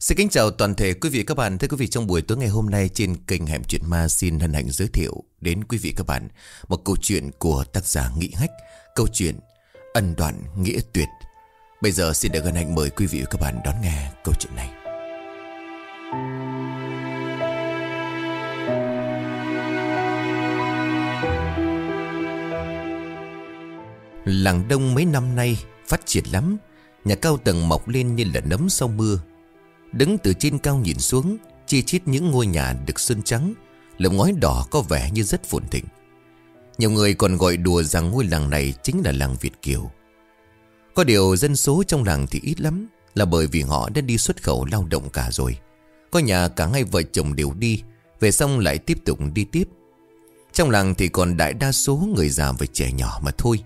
Xin kính chào toàn thể quý vị các bạn. Thưa quý vị, trong buổi tối ngày hôm nay trên kênh Hẻm Chuyện Ma xin hân hạnh giới thiệu đến quý vị các bạn một câu chuyện của tác giả Nghị Hách. Câu chuyện Ân đoạn nghĩa tuyệt. Bây giờ xin được hân hạnh mời quý vị và các bạn đón nghe câu chuyện này. Làng đông mấy năm nay phát triển lắm Nhà cao tầng mọc lên như là nấm sau mưa Đứng từ trên cao nhìn xuống, Chi chít những ngôi nhà được sơn trắng Lồng ngói đỏ có vẻ như rất phồn thịnh. Nhiều người còn gọi đùa rằng ngôi làng này chính là làng Việt Kiều. Có điều dân số trong làng thì ít lắm, Là bởi vì họ đã đi xuất khẩu lao động cả rồi. Có nhà cả hai vợ chồng đều đi, Về xong lại tiếp tục đi tiếp. Trong làng thì còn đại đa số người già và trẻ nhỏ mà thôi.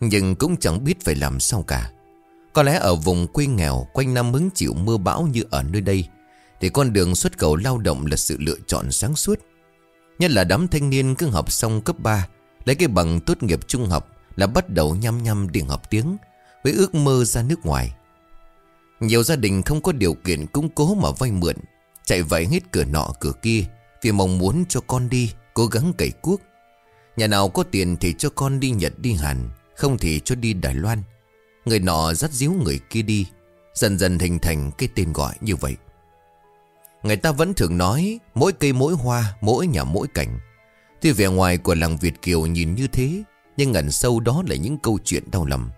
Nhưng cũng chẳng biết phải làm sao cả có lẽ ở vùng quê nghèo quanh năm hứng chịu mưa bão như ở nơi đây, Thì con đường xuất khẩu lao động là sự lựa chọn sáng suốt. Nhất là đám thanh niên cứ học xong cấp 3 Lấy cái bằng tốt nghiệp trung học là bắt đầu nhăm nhăm đi học tiếng, Với ước mơ ra nước ngoài. Nhiều gia đình không có điều kiện cung cố mà vay mượn, Chạy vẫy hết cửa nọ cửa kia Vì mong muốn cho con đi, Cố gắng cày cuốc. Nhà nào có tiền thì cho con đi Nhật, đi Hàn, Không thì cho đi Đài Loan. Người nọ dắt díu người kia đi, Dần dần hình thành cái tên gọi như vậy. Người ta vẫn thường nói, Mỗi cây mỗi hoa, Mỗi nhà mỗi cảnh. Tuy vẻ ngoài của làng Việt Kiều nhìn như thế, Nhưng ngẩn sâu đó là những câu chuyện đau lòng.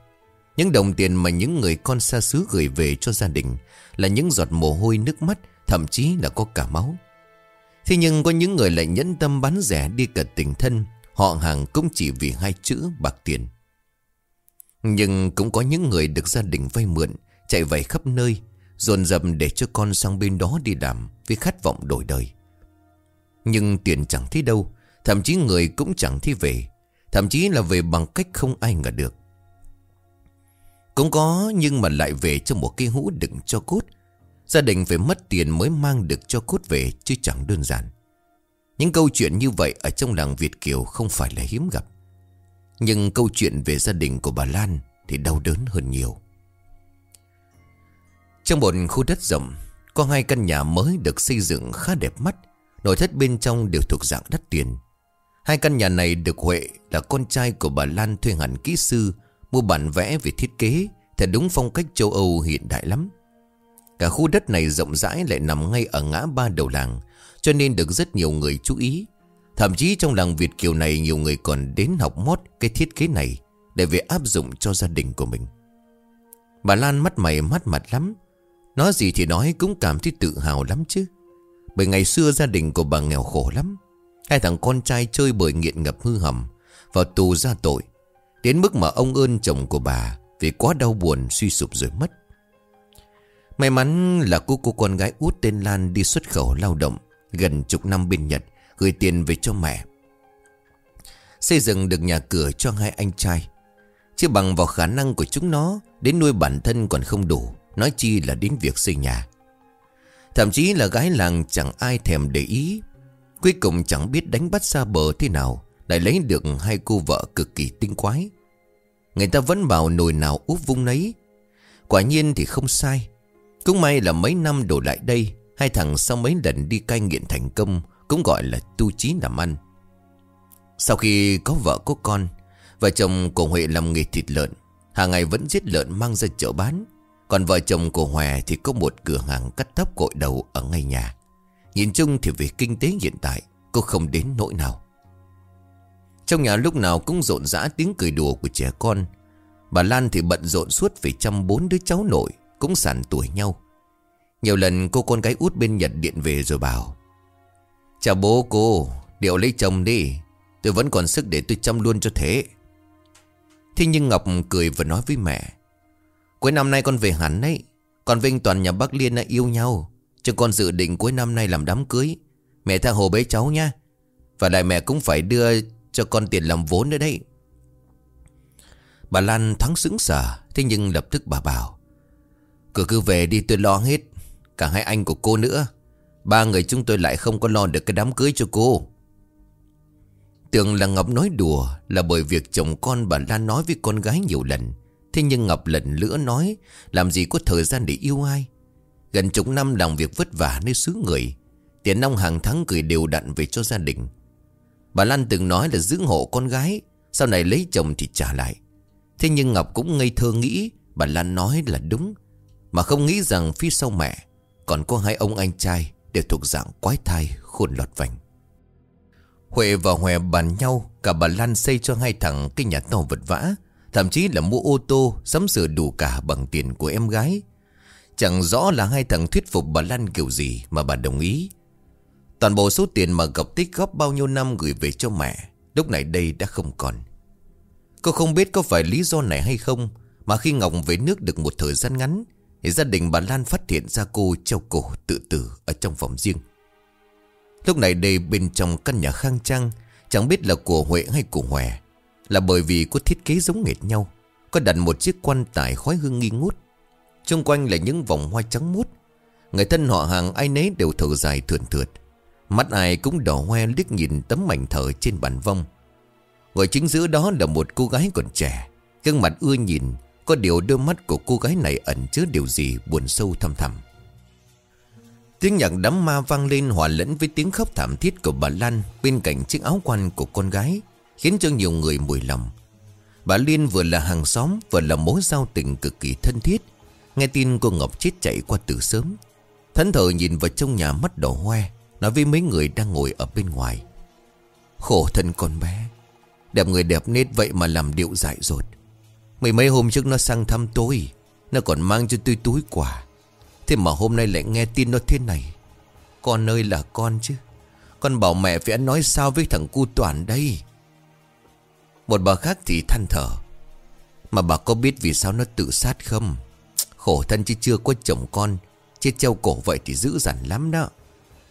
Những đồng tiền mà những người con xa xứ gửi về cho gia đình Là những giọt mồ hôi nước mắt, Thậm chí là có cả máu. Thế nhưng có những người lại nhẫn tâm bán rẻ đi cả tình thân, Họ hàng cũng chỉ vì hai chữ bạc tiền nhưng cũng có những người được gia đình vay mượn, Chạy vầy khắp nơi, Dồn dập để cho con sang bên đó đi làm Vì khát vọng đổi đời. Nhưng tiền chẳng thấy đâu, Thậm chí người cũng chẳng thấy về, Thậm chí là về bằng cách không ai ngờ được. Cũng có nhưng mà lại về trong một cái hũ đựng cho cốt. Gia đình phải mất tiền mới mang được cho cốt về Chứ chẳng đơn giản. Những câu chuyện như vậy ở trong làng Việt Kiều không phải là hiếm gặp nhưng câu chuyện về gia đình của bà Lan Thì đau đớn hơn nhiều. Trong một khu đất rộng, Có hai căn nhà mới được xây dựng khá đẹp mắt, Nội thất bên trong đều thuộc dạng đắt tiền. Hai căn nhà này được Huệ là con trai của bà Lan thuê hẳn kỹ sư, Mua bản vẽ về thiết kế Thật đúng phong cách châu Âu hiện đại lắm. Cả khu đất này rộng rãi lại nằm ngay ở ngã ba đầu làng, Cho nên được rất nhiều người chú ý. Thậm chí trong làng Việt Kiều này nhiều người còn đến học mót cái thiết kế này để về áp dụng cho gia đình của mình. Bà Lan mắt mày mắt mặt lắm. Nói gì thì nói cũng cảm thấy tự hào lắm chứ. Bởi ngày xưa gia đình của bà nghèo khổ lắm. Hai thằng con trai chơi bời nghiện ngập hư hầm, vào tù ra tội. Đến mức mà ông ơn chồng của bà vì quá đau buồn suy sụp rồi mất. May mắn là cô cô con gái út tên Lan đi xuất khẩu lao động gần chục năm bên Nhật Gửi tiền về cho mẹ. Xây dựng được nhà cửa cho hai anh trai. Chứ bằng vào khả năng của chúng nó, Đến nuôi bản thân còn không đủ, Nói chi là đến việc xây nhà. Thậm chí là gái làng chẳng ai thèm để ý. Cuối cùng chẳng biết đánh bắt xa bờ thế nào, Lại lấy được hai cô vợ cực kỳ tinh quái. Người ta vẫn bảo nồi nào úp vung nấy. Quả nhiên thì không sai. Cũng may là mấy năm đổ lại đây, Hai thằng sau mấy lần đi cai nghiện thành công cũng gọi là tu trí làm ăn. Sau khi có vợ có con, Vợ chồng của Huệ làm nghề thịt lợn, Hàng ngày vẫn giết lợn mang ra chợ bán. Còn vợ chồng của Hòe thì có một cửa hàng cắt tóc gội đầu ở ngay nhà. Nhìn chung thì về kinh tế hiện tại, Cô không đến nỗi nào. Trong nhà lúc nào cũng rộn rã tiếng cười đùa của trẻ con. Bà Lan thì bận rộn suốt về chăm bốn đứa cháu nội, Cũng sàn tuổi nhau. Nhiều lần cô con gái út bên Nhật điện về rồi bảo Chào bố cô, Điệu lấy chồng đi. Tôi vẫn còn sức để tôi chăm luôn cho thế. Thế nhưng Ngọc cười và nói với mẹ, Cuối năm nay con về hẳn đấy. Con Vinh toàn nhà bác Liên đã yêu nhau. Chứ con dự định cuối năm nay làm đám cưới. Mẹ tha hồ bế cháu nha. Và lại mẹ cũng phải đưa cho con tiền làm vốn nữa đấy. Bà Lan thoáng sững sờ, Thế nhưng lập tức bà bảo, Cứ cứ về đi, tôi lo hết. Cả hai anh của cô nữa. Ba người chúng tôi lại không có lo được cái đám cưới cho cô. Tưởng là Ngọc nói đùa Là bởi việc chồng con bà Lan nói với con gái nhiều lần. Thế nhưng Ngọc lần nữa nói, Làm gì có thời gian để yêu ai. Gần chục năm làm việc vất vả nơi xứ người, Tiền nông hàng tháng gửi đều đặn về cho gia đình. Bà Lan từng nói là giữ hộ con gái, Sau này lấy chồng thì trả lại. Thế nhưng Ngọc cũng ngây thơ nghĩ, Bà Lan nói là đúng. Mà không nghĩ rằng phía sau mẹ Còn có hai ông anh trai. Đều thuộc dạng quái thai khôn lọt vành. Huệ và Hòe bàn nhau, Cả bà Lan xây cho hai thằng cái nhà to vật vã, Thậm chí là mua ô tô, Sắm sửa đủ cả bằng tiền của em gái. Chẳng rõ là hai thằng thuyết phục bà Lan kiểu gì Mà bà đồng ý. Toàn bộ số tiền mà gặp tích góp bao nhiêu năm gửi về cho mẹ, Lúc này đây đã không còn. Cô không biết có phải lý do này hay không, Mà khi Ngọc về nước được một thời gian ngắn gia đình bà Lan phát hiện ra cô treo cổ tự tử ở trong phòng riêng. Lúc này đây bên trong căn nhà khang trang, Chẳng biết là của Huệ hay của Hòe, Là bởi vì có thiết kế giống nghệt nhau, Có đặt một chiếc quan tài khói hương nghi ngút. Trung quanh là những vòng hoa trắng mút Người thân họ hàng ai nấy đều thở dài thườn thượt. Mắt ai cũng đỏ hoe liếc nhìn tấm mảnh thở trên bàn vong. Ngồi chính giữa đó là một cô gái còn trẻ, gương mặt ưa nhìn có điều đôi mắt của cô gái này ẩn chứa điều gì buồn sâu thăm thẳm. Tiếng nhạc đám ma vang lên hòa lẫn với tiếng khóc thảm thiết của bà Lan Bên cạnh chiếc áo quan của con gái, Khiến cho nhiều người mùi lòng. Bà Liên vừa là hàng xóm, Vừa là mối giao tình cực kỳ thân thiết. Nghe tin cô Ngọc chết chạy qua từ sớm. Thẫn thờ nhìn vào trong nhà mắt đỏ hoe, Nói với mấy người đang ngồi ở bên ngoài. Khổ thân con bé, Đẹp người đẹp nết vậy mà làm điệu dại dột Mấy mấy hôm trước nó sang thăm tôi. Nó còn mang cho tôi túi quà. Thế mà hôm nay lại nghe tin nó thế này. Con ơi là con chứ. Con bảo mẹ phải nói sao với thằng cu toàn đây. Một bà khác thì than thở. Mà bà có biết vì sao nó tự sát không? Khổ thân chứ chưa có chồng con. Chết treo cổ vậy thì dữ dằn lắm đó.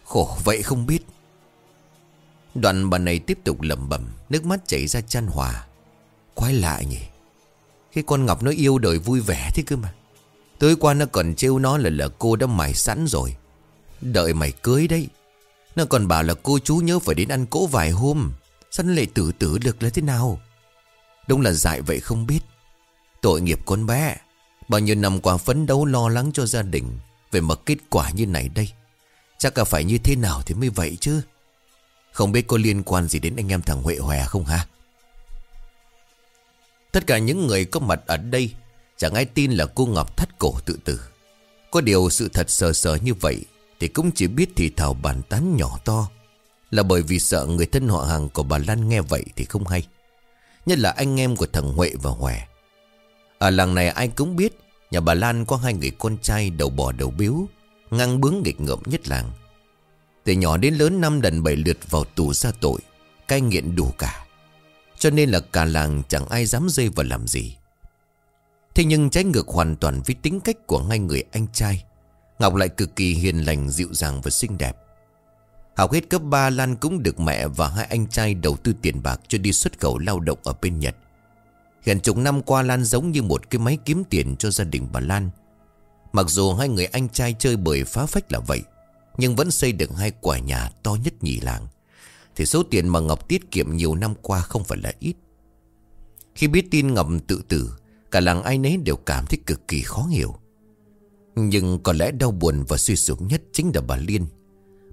Khổ vậy không biết. Đoạn bà này tiếp tục lẩm bẩm, Nước mắt chảy ra chăn hòa. Quái lạ nhỉ khi con Ngọc nó yêu đời vui vẻ thế cơ mà. Tối qua nó còn trêu nó là là cô đã mày sẵn rồi. Đợi mày cưới đấy. Nó còn bảo là cô chú nhớ phải đến ăn cỗ vài hôm Sao nó lại tử tử được là thế nào? Đúng là dại vậy không biết. Tội nghiệp con bé, Bao nhiêu năm qua phấn đấu lo lắng cho gia đình Về mà kết quả như này đây. Chắc là phải như thế nào thì mới vậy chứ? Không biết có liên quan gì đến anh em thằng Huệ Hòe không hả Tất cả những người có mặt ở đây Chẳng ai tin là cô Ngọc thắt cổ tự tử. Có điều sự thật sờ sờ như vậy Thì cũng chỉ biết thì thảo bàn tán nhỏ to. Là bởi vì sợ người thân họ hàng của bà Lan nghe vậy thì không hay. Nhất là anh em của thằng Huệ và Hòe. Ở làng này ai cũng biết Nhà bà Lan có hai người con trai đầu bò đầu biếu, Ngang bướng nghịch ngợm nhất làng. Từ nhỏ đến lớn năm lần bảy lượt vào tù ra tội, Cai nghiện đủ cả. Cho nên là cả làng chẳng ai dám dây vào làm gì. Thế nhưng trái ngược hoàn toàn với tính cách của hai người anh trai, Ngọc lại cực kỳ hiền lành, dịu dàng và xinh đẹp. Học hết cấp 3 Lan cũng được mẹ và hai anh trai đầu tư tiền bạc cho đi xuất khẩu lao động ở bên Nhật. Gần chục năm qua, Lan giống như một cái máy kiếm tiền cho gia đình bà Lan. Mặc dù hai người anh trai chơi bời phá phách là vậy, Nhưng vẫn xây được hai quả nhà to nhất nhì làng. Thì số tiền mà Ngọc tiết kiệm nhiều năm qua không phải là ít. Khi biết tin Ngọc tự tử, Cả làng ai nấy đều cảm thấy cực kỳ khó hiểu. Nhưng có lẽ đau buồn và suy sụp nhất chính là bà Liên.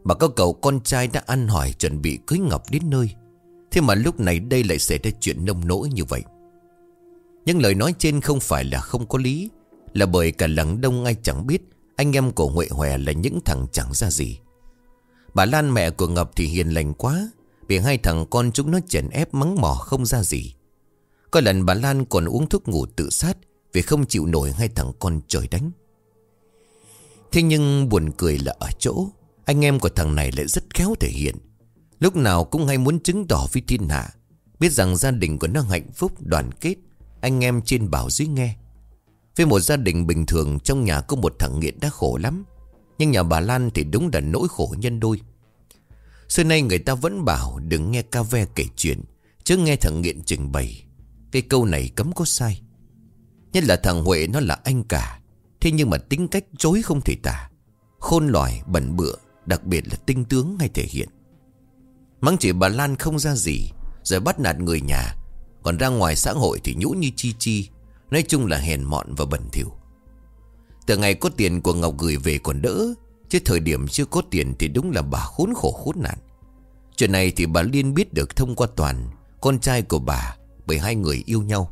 Bà có cậu con trai đã ăn hỏi chuẩn bị cưới Ngọc đến nơi. Thế mà lúc này đây lại xảy ra chuyện nông nỗi như vậy. Nhưng lời nói trên không phải là không có lý, là bởi cả làng đông ai chẳng biết Anh em của Huệ Hòe là những thằng chẳng ra gì. Bà Lan mẹ của Ngọc thì hiền lành quá Vì hai thằng con chúng nó chèn ép mắng mỏ không ra gì. Có lần bà Lan còn uống thuốc ngủ tự sát Vì không chịu nổi hai thằng con trời đánh. Thế nhưng buồn cười là ở chỗ, Anh em của thằng này lại rất khéo thể hiện. Lúc nào cũng hay muốn chứng tỏ với thiên hạ, Biết rằng gia đình của nó hạnh phúc, đoàn kết, Anh em trên bảo dưới nghe. Với một gia đình bình thường, trong nhà có một thằng nghiện đã khổ lắm. Nhưng nhà bà Lan thì đúng là nỗi khổ nhân đôi. Xưa nay người ta vẫn bảo đừng nghe ca ve kể chuyện Chứ nghe thằng nghiện trình bày. Cái câu này cấm có sai. Nhất là thằng Huệ nó là anh cả Thế nhưng mà tính cách chối không thể tả. Khôn lỏi, bẩn bựa Đặc biệt là tinh tướng hay thể hiện. Mắng chỉ bà Lan không ra gì Rồi bắt nạt người nhà. Còn ra ngoài xã hội thì nhũ như chi chi Nói chung là hèn mọn và bẩn thỉu. Từ ngày có tiền của Ngọc gửi về còn đỡ, Chứ thời điểm chưa có tiền thì đúng là bà khốn khổ khốn nạn. Chuyện này thì bà Liên biết được thông qua Toàn, Con trai của bà, Bởi hai người yêu nhau.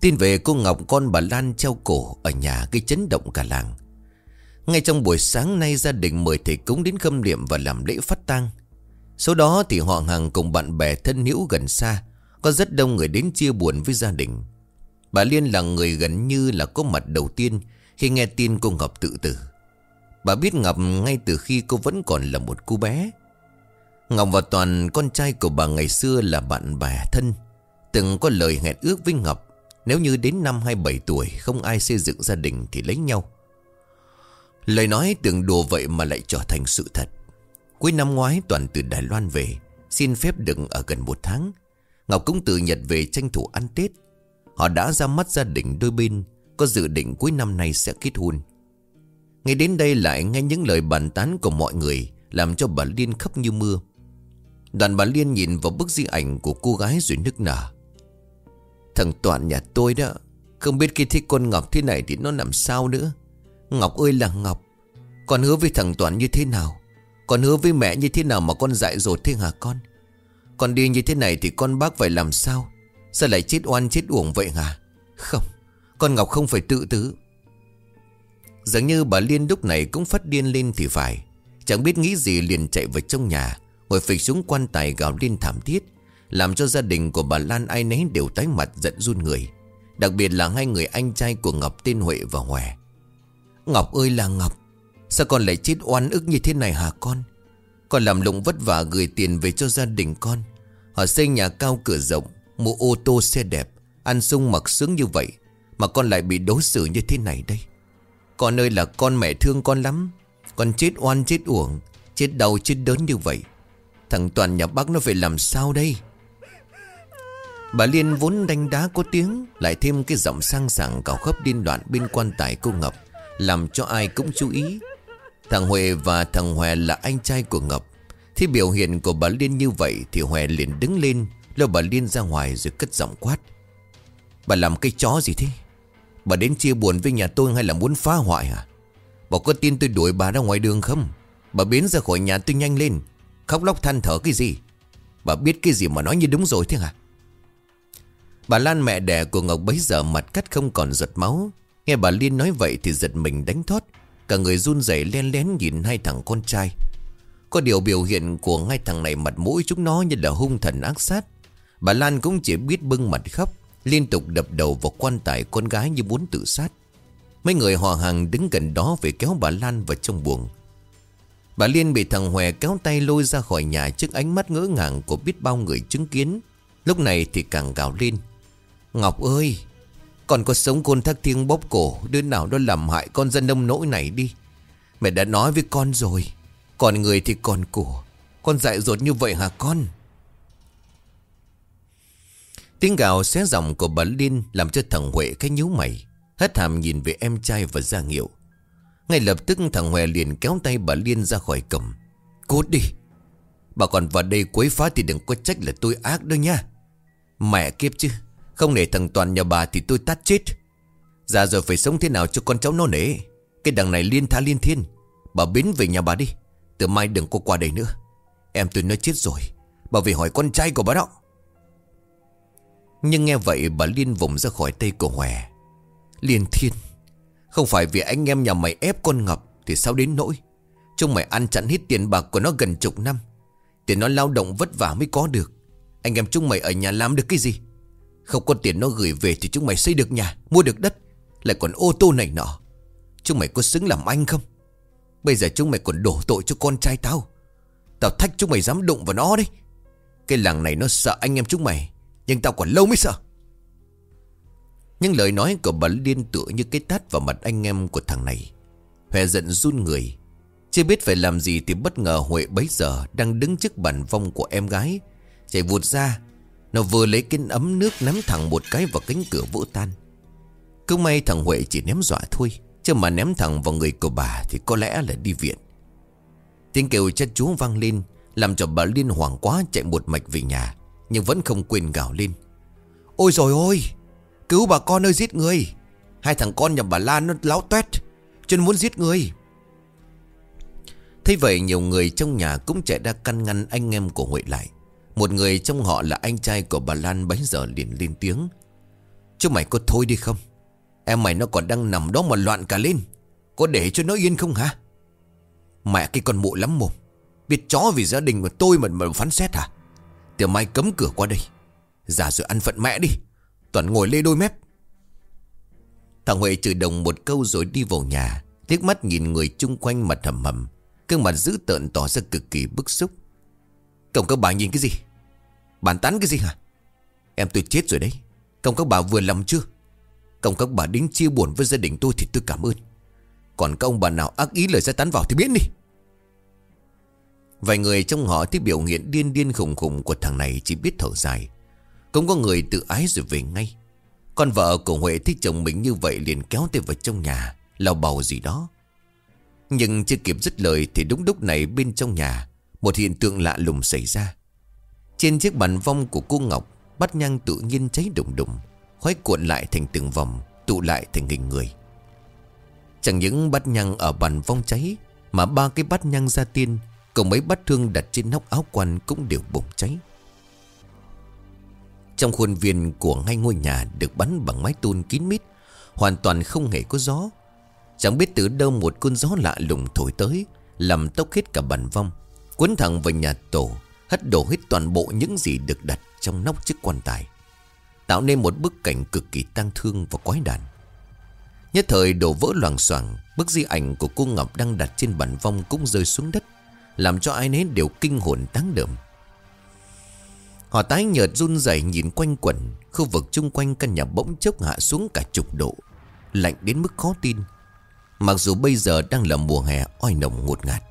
Tin về cô Ngọc con bà Lan treo cổ Ở nhà gây chấn động cả làng. Ngay trong buổi sáng nay gia đình mời thầy cúng đến khâm liệm và làm lễ phát tang. Sau đó thì họ hàng cùng bạn bè thân hữu gần xa, Có rất đông người đến chia buồn với gia đình. Bà Liên là người gần như là có mặt đầu tiên Khi nghe tin cô Ngọc tự tử. Bà biết Ngọc ngay từ khi cô vẫn còn là một cô bé. Ngọc và Toàn, con trai của bà ngày xưa là bạn bè thân, Từng có lời hẹn ước với Ngọc. Nếu như đến năm 27 tuổi, không ai xây dựng gia đình thì lấy nhau. Lời nói tưởng đùa vậy mà lại trở thành sự thật. Cuối năm ngoái, Toàn từ Đài Loan về, Xin phép đừng ở gần một tháng. Ngọc cũng từ Nhật về tranh thủ ăn Tết. Họ đã ra mắt gia đình đôi bên, Có dự định cuối năm nay sẽ kết hôn. Ngay đến đây lại nghe những lời bàn tán của mọi người, Làm cho bà Liên khóc như mưa. Đoàn bà Liên nhìn vào bức di ảnh của cô gái rồi nức nở. Thằng Toàn nhà tôi đó, Không biết khi thích con Ngọc thế này thì nó làm sao nữa. Ngọc ơi là Ngọc, Con hứa với thằng Toàn như thế nào? Con hứa với mẹ như thế nào mà con dại dột thế hả con? Con đi như thế này thì con bác phải làm sao? Sao lại chết oan chết uổng vậy hả? Không, Con Ngọc không phải tự tử. Dường như bà Liên lúc này cũng phát điên lên thì phải. Chẳng biết nghĩ gì liền chạy vào trong nhà, Ngồi phịch xuống quan tài gào lên thảm thiết, Làm cho gia đình của bà Lan ai nấy đều tái mặt giận run người. Đặc biệt là hai người anh trai của Ngọc tên Huệ và Hòe. Ngọc ơi là Ngọc, Sao con lại chết oan ức như thế này hả con? Con làm lụng vất vả gửi tiền về cho gia đình con. Họ xây nhà cao cửa rộng Mua ô tô xe đẹp, Ăn sung mặc sướng như vậy, Mà con lại bị đối xử như thế này đây. Con ơi là con mẹ thương con lắm. Con chết oan, chết uổng, Chết đau, chết đớn như vậy. Thằng Toàn nhà bác nó phải làm sao đây? Bà Liên vốn đánh đá có tiếng, Lại thêm cái giọng sang sảng cào khớp điên loạn bên quan tài cô Ngọc, Làm cho ai cũng chú ý. Thằng Huệ và thằng Hòe là anh trai của Ngọc. Thì biểu hiện của bà Liên như vậy Thì Hòe liền đứng lên Lôi bà Liên ra ngoài rồi cất giọng quát. Bà làm cái chó gì thế? Bà đến chia buồn với nhà tôi hay là muốn phá hoại hả? Bà có tin tôi đuổi bà ra ngoài đường không? Bà biến ra khỏi nhà tôi nhanh lên. Khóc lóc than thở cái gì? Bà biết cái gì mà nói như đúng rồi thế hả? Bà Lan mẹ đẻ của Ngọc bấy giờ mặt cắt không còn giật máu. Nghe bà Liên nói vậy thì giật mình đánh thoát. Cả người run rẩy len lén nhìn hai thằng con trai. Có điều biểu hiện của hai thằng này mặt mũi chúng nó như là hung thần ác sát. Bà Lan cũng chỉ biết bưng mặt khóc, Liên tục đập đầu vào quan tài con gái như muốn tự sát. Mấy người họ hàng đứng gần đó về kéo bà Lan vào trong buồng. Bà Liên bị thằng Hòe kéo tay lôi ra khỏi nhà trước ánh mắt ngỡ ngàng của biết bao người chứng kiến. Lúc này thì càng gào lên. Ngọc ơi Con có sống côn thác thiêng bóp cổ, Đứa nào đó làm hại con dân nông nỗi này đi. Mẹ đã nói với con rồi, Còn người thì còn cổ Con dại dột như vậy hả con? Tiếng gào xé giọng của bà Liên Làm cho thằng Huệ cái nhíu mày Hết hàm nhìn về em trai và ra hiệu. Ngay lập tức thằng Huệ liền kéo tay bà Liên ra khỏi cầm Cút đi, Bà còn vào đây quấy phá thì đừng có trách là tôi ác đâu nha. Mẹ kiếp chứ, Không để thằng Toàn nhà bà thì tôi tát chết. Già rồi phải sống thế nào cho con cháu nó nể? Cái đằng này liên tha liên thiên. Bà biến về nhà bà đi, Từ mai đừng có qua đây nữa. Em tôi nói chết rồi, Bà về hỏi con trai của bà đó nhưng nghe vậy bà Liên vùng ra khỏi tay của Hòe. Liên thiên, Không phải vì anh em nhà mày ép con ngập Thì sao đến nỗi? Chúng mày ăn chặn hết tiền bạc của nó gần chục năm Tiền nó lao động vất vả mới có được. Anh em chúng mày ở nhà làm được cái gì? Không có tiền nó gửi về Thì chúng mày xây được nhà, Mua được đất, Lại còn ô tô này nọ. Chúng mày có xứng làm anh không? Bây giờ chúng mày còn đổ tội cho con trai tao. Tao thách chúng mày dám đụng vào nó đấy. Cái làng này nó sợ anh em chúng mày nhưng tao còn lâu mới sợ. Nhưng lời nói của bà Liên tựa như cái tát vào mặt anh em của thằng này. Huệ giận run người. Chưa biết phải làm gì thì bất ngờ Huệ bấy giờ Đang đứng trước bàn vong của em gái. Chạy vụt ra, Nó vừa lấy cái ấm nước ném thẳng một cái vào cánh cửa vỡ tan. Cứ may thằng Huệ chỉ ném dọa thôi, Chứ mà ném thẳng vào người của bà Thì có lẽ là đi viện. Tiếng kêu chất chú vang lên, Làm cho bà Liên hoảng quá chạy một mạch về nhà. Nhưng vẫn không quên gào lên. Ôi rồi ôi, Cứu bà con ơi, giết người. Hai thằng con nhà bà Lan nó láo tuét chân muốn giết người. Thế vậy nhiều người trong nhà cũng chạy ra căn ngăn anh em của Huệ lại. Một người trong họ là anh trai của bà Lan bấy giờ liền lên tiếng. Chú mày có thôi đi không? Em mày nó còn đang nằm đó mà loạn cả lên. Có để cho nó yên không hả? Mẹ cái con mụ lắm mồm. Biết chó vì gia đình của tôi mà mà phán xét hả Tiểu mai cấm cửa qua đây. Giả rồi ăn phận mẹ đi. Toàn ngồi lê đôi mép. Thằng Huệ chửi đồng một câu rồi đi vào nhà. Liếc mắt nhìn người chung quanh mặt hầm hầm. Cương mặt dữ tợn tỏ ra cực kỳ bức xúc. Cổng các bà nhìn cái gì? Bàn tán cái gì hả? Em tôi chết rồi đấy. Cổng các bà vừa lòng chưa? Cổng các bà đính chia buồn với gia đình tôi thì tôi cảm ơn. Còn các ông bà nào ác ý lời ra tán vào thì biến đi. Vài người trong họ thấy biểu hiện điên điên khủng khủng của thằng này chỉ biết thở dài. Cũng có người tự ái rồi về ngay. Con vợ của Huệ thích chồng mình như vậy liền kéo tay vào trong nhà lào bầu gì đó. Nhưng chưa kịp dứt lời thì đúng lúc này bên trong nhà, Một hiện tượng lạ lùng xảy ra. Trên chiếc bàn vong của cô Ngọc, Bát nhang tự nhiên cháy đùng đùng, Khói cuộn lại thành từng vòng, Tụ lại thành hình người. Chẳng những bát nhang ở bàn vong cháy, Mà ba cái bát nhang ra tiên Cùng mấy bát thương đặt trên nóc áo quan Cũng đều bùng cháy. Trong khuôn viên của ngay ngôi nhà Được bắn bằng mái tôn kín mít, Hoàn toàn không hề có gió. Chẳng biết từ đâu một cơn gió lạ lùng thổi tới, Làm tốc hết cả bàn vong. Cuốn thẳng vào nhà tổ, Hất đổ hết toàn bộ những gì được đặt Trong nóc chiếc quan tài. Tạo nên một bức cảnh cực kỳ tang thương và quái đản. Nhất thời đổ vỡ loàng xoàng Bức di ảnh của cô Ngọc đang đặt trên bàn vong cũng rơi xuống đất. Làm cho ai nấy đều kinh hồn táng đượm Họ tái nhợt run rẩy nhìn quanh quẩn, Khu vực chung quanh căn nhà bỗng chốc hạ xuống cả chục độ, Lạnh đến mức khó tin. Mặc dù bây giờ đang là mùa hè oi nồng ngột ngạt,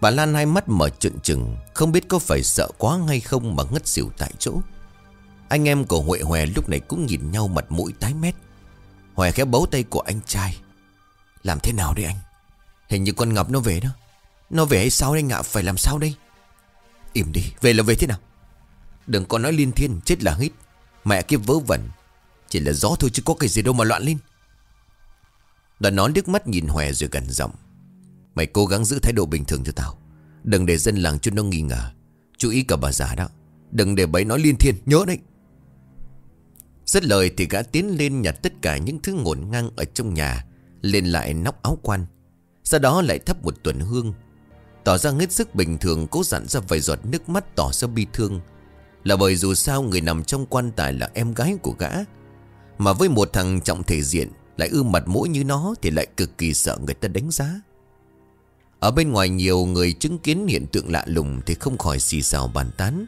Bà Lan hai mắt mở trợn trừng, Không biết có phải sợ quá hay không mà ngất xỉu tại chỗ. Anh em của Huệ Hòe lúc này cũng nhìn nhau mặt mũi tái mét. Hòe khẽ bấu tay của anh trai. Làm thế nào đây anh? Hình như con Ngọc nó về đó. Nó về hay sao anh ạ Phải làm sao đây? Im đi. Về là về thế nào? Đừng có nói liên thiên, Chết là hít. Mẹ kia vớ vẩn. Chỉ là gió thôi chứ có cái gì đâu mà loạn lên. Đoàn nón nước mắt nhìn Hòe rồi gần giọng. Mày cố gắng giữ thái độ bình thường cho tao. Đừng để dân làng chút nó nghi ngờ. Chú ý cả bà già đó. Đừng để bấy nói liên thiên. Nhớ đấy. Rất lời thì gã tiến lên nhặt tất cả những thứ ngổn ngang ở trong nhà, Lên lại nóc áo quan. Sau đó lại thắp một tuần hương Tỏ ra hết sức bình thường, Cố dặn ra vài giọt nước mắt tỏ ra bi thương. Là bởi dù sao người nằm trong quan tài là em gái của gã. Mà với một thằng trọng thể diện, Lại ư mặt mũi như nó Thì lại cực kỳ sợ người ta đánh giá. Ở bên ngoài nhiều người chứng kiến hiện tượng lạ lùng Thì không khỏi xì xào bàn tán.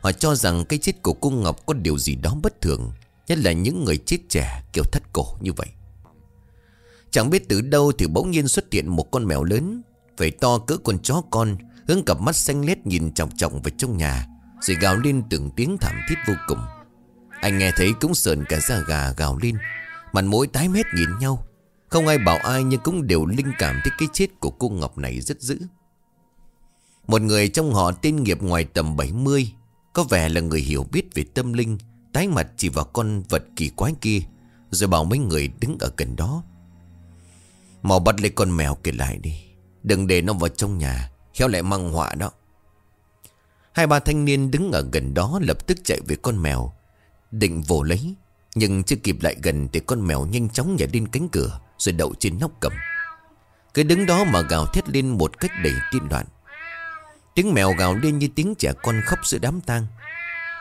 Họ cho rằng cái chết của cô Ngọc có điều gì đó bất thường, Nhất là những người chết trẻ kiểu thắt cổ như vậy. Chẳng biết từ đâu thì bỗng nhiên xuất hiện một con mèo lớn. Phải to cỡ con chó con, Hướng cặp mắt xanh lét nhìn trọng trọng vào trong nhà, Rồi gào lên từng tiếng thảm thiết vô cùng. Anh nghe thấy cũng sờn cả da gà gào lên, Mặt mũi tái mét nhìn nhau. Không ai bảo ai nhưng cũng đều linh cảm thấy cái chết của cô Ngọc này rất dữ. Một người trong họ tên nghiệp ngoài tầm 70 Có vẻ là người hiểu biết về tâm linh, Tái mặt chỉ vào con vật kỳ quái kia, Rồi bảo mấy người đứng ở gần đó. Mau bắt lấy con mèo kể lại đi. Đừng để nó vào trong nhà. Khéo lại mang họa đó. Hai ba thanh niên đứng ở gần đó Lập tức chạy về con mèo. Định vồ lấy, Nhưng chưa kịp lại gần Thì con mèo nhanh chóng nhảy lên cánh cửa Rồi đậu trên nóc cầm. Cứ đứng đó mà gào thét lên một cách đầy tin đoạn Tiếng mèo gào lên như tiếng trẻ con khóc giữa đám tang.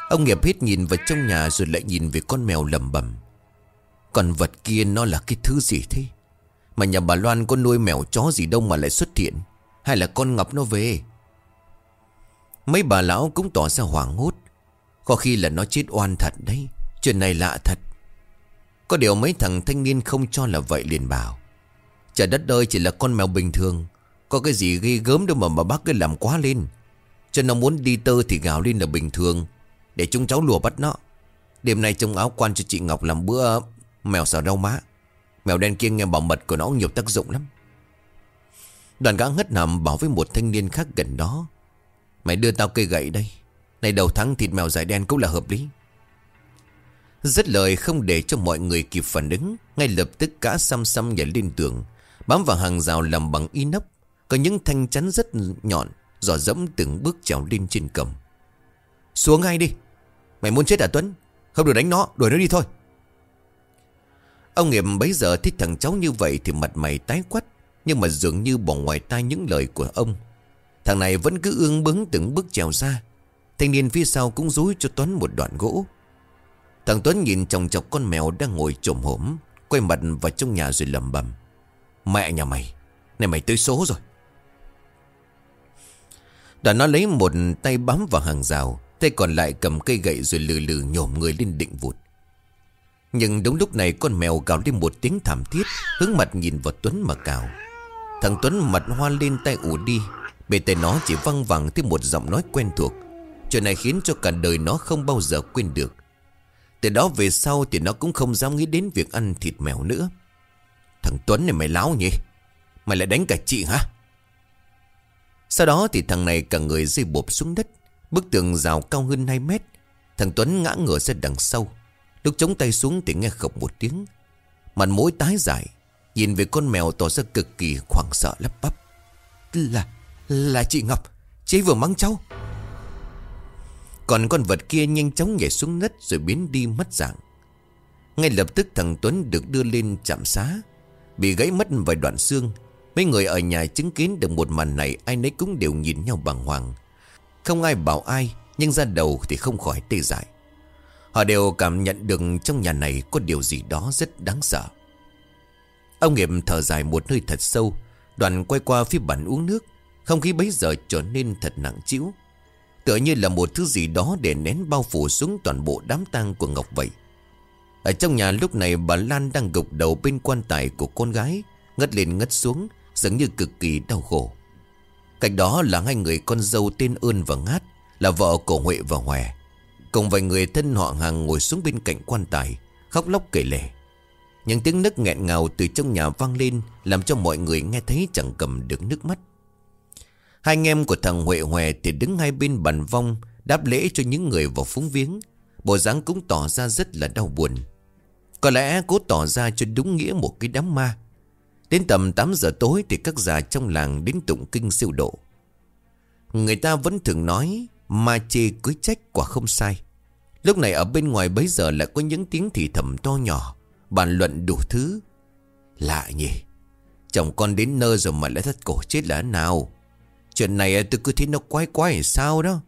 Ông nghiệp hết nhìn vào trong nhà Rồi lại nhìn về con mèo lầm bầm. Còn vật kia nó là cái thứ gì thế? Mà nhà bà Loan có nuôi mèo chó gì đâu mà lại xuất hiện. Hay là con Ngọc nó về? Mấy bà lão cũng tỏ ra hoảng hốt. Có khi là nó chết oan thật đấy. Chuyện này lạ thật. Có điều mấy thằng thanh niên không cho là vậy liền bảo. Trời đất ơi, chỉ là con mèo bình thường. Có cái gì ghi gớm đâu mà mà bác cứ làm quá lên. Cho nó muốn đi tơ thì gào lên là bình thường. Để chúng cháu lùa bắt nó. Đêm nay trông áo quan cho chị Ngọc làm bữa Mèo xào rau má. Mèo đen kia nghe bảo mật của nó nhiều tác dụng lắm. Đoàn gã ngất nằm bảo với một thanh niên khác gần đó, Mày đưa tao cây gậy đây. Này đầu tháng thịt mèo dài đen cũng là hợp lý. Rất lời không để cho mọi người kịp phản ứng, Ngay lập tức cả xăm xăm nhảy lên tường, Bám vào hàng rào làm bằng inox, Có những thanh chắn rất nhọn, Dò dẫm từng bước trèo lên trên cầm Xuống ngay đi. Mày muốn chết à Tuấn? Không được đánh nó, đuổi nó đi thôi. Ông Nghiệp bấy giờ thích thằng cháu như vậy Thì mặt mày tái quắt, Nhưng mà dường như bỏ ngoài tai những lời của ông. Thằng này vẫn cứ ương bướng từng bước trèo ra, Thanh niên phía sau cũng rúi cho Tuấn một đoạn gỗ. Thằng Tuấn nhìn chồng chọc con mèo đang ngồi trồm hổm, Quay mặt vào trong nhà rồi lầm bầm Mẹ nhà mày, Này mày tới số rồi. Đoàn nó lấy một tay bám vào hàng rào, Tay còn lại cầm cây gậy rồi lừ lừ nhổm người lên định vụt. Nhưng đúng lúc này con mèo gào lên một tiếng thảm thiết, Hướng mặt nhìn vào Tuấn mà cào. Thằng Tuấn mặt hoa lên tay ủ đi, Bề tay nó chỉ văng vẳng thêm một giọng nói quen thuộc Chuyện này khiến cho cả đời nó không bao giờ quên được. Từ đó về sau thì nó cũng không dám nghĩ đến việc ăn thịt mèo nữa. Thằng Tuấn này mày láo nhỉ? Mày lại đánh cả chị hả? Sau đó thì thằng này cả người rơi bộp xuống đất, Bức tường rào cao hơn 2 mét. Thằng Tuấn ngã ngửa ra đằng sau Lúc chống tay xuống thì nghe khập một tiếng. Mặt mũi tái dài Nhìn về con mèo tỏ ra cực kỳ hoảng sợ lắp bắp. Là, là chị Ngọc Chị ấy vừa mắng cháu. Còn con vật kia nhanh chóng nhảy xuống đất Rồi biến đi mất dạng. Ngay lập tức thằng Tuấn được đưa lên trạm xá. Bị gãy mất vài đoạn xương Mấy người ở nhà chứng kiến được một màn này Ai nấy cũng đều nhìn nhau bàng hoàng. Không ai bảo ai Nhưng ra đầu thì không khỏi tê dại. Họ đều cảm nhận được trong nhà này Có điều gì đó rất đáng sợ. Ông Nghiệp thở dài một hơi thật sâu, Đoàn quay qua phía bàn uống nước. Không khí bấy giờ trở nên thật nặng trĩu. Tựa như là một thứ gì đó Để nén bao phủ xuống toàn bộ đám tang của Ngọc vậy. Ở trong nhà lúc này bà Lan đang gục đầu bên quan tài của con gái, Ngất lên ngất xuống, Dường như cực kỳ đau khổ. Cạnh đó là hai người con dâu tên Ơn và Ngát, Là vợ của Huệ và Hòe. Cùng vài người thân họ hàng ngồi xuống bên cạnh quan tài, Khóc lóc kể lể. Những tiếng nức nghẹn ngào từ trong nhà vang lên, Làm cho mọi người nghe thấy chẳng cầm được nước mắt. Hai anh em của thằng Huệ Hòe thì đứng hai bên bàn vong, Đáp lễ cho những người vào phúng viếng. Bộ dáng cũng tỏ ra rất là đau buồn. Có lẽ cố tỏ ra cho đúng nghĩa một cái đám ma. Đến tầm 8 giờ tối thì các già trong làng đến tụng kinh siêu độ. Người ta vẫn thường nói Ma chê cứ trách quả không sai. Lúc này ở bên ngoài bấy giờ lại có những tiếng thì thầm to nhỏ. Bàn luận đủ thứ. Lạ nhỉ. Chồng con đến nơi rồi mà lại thất cổ chết là nào. Chuyện này tôi cứ thấy nó quái quái sao đó.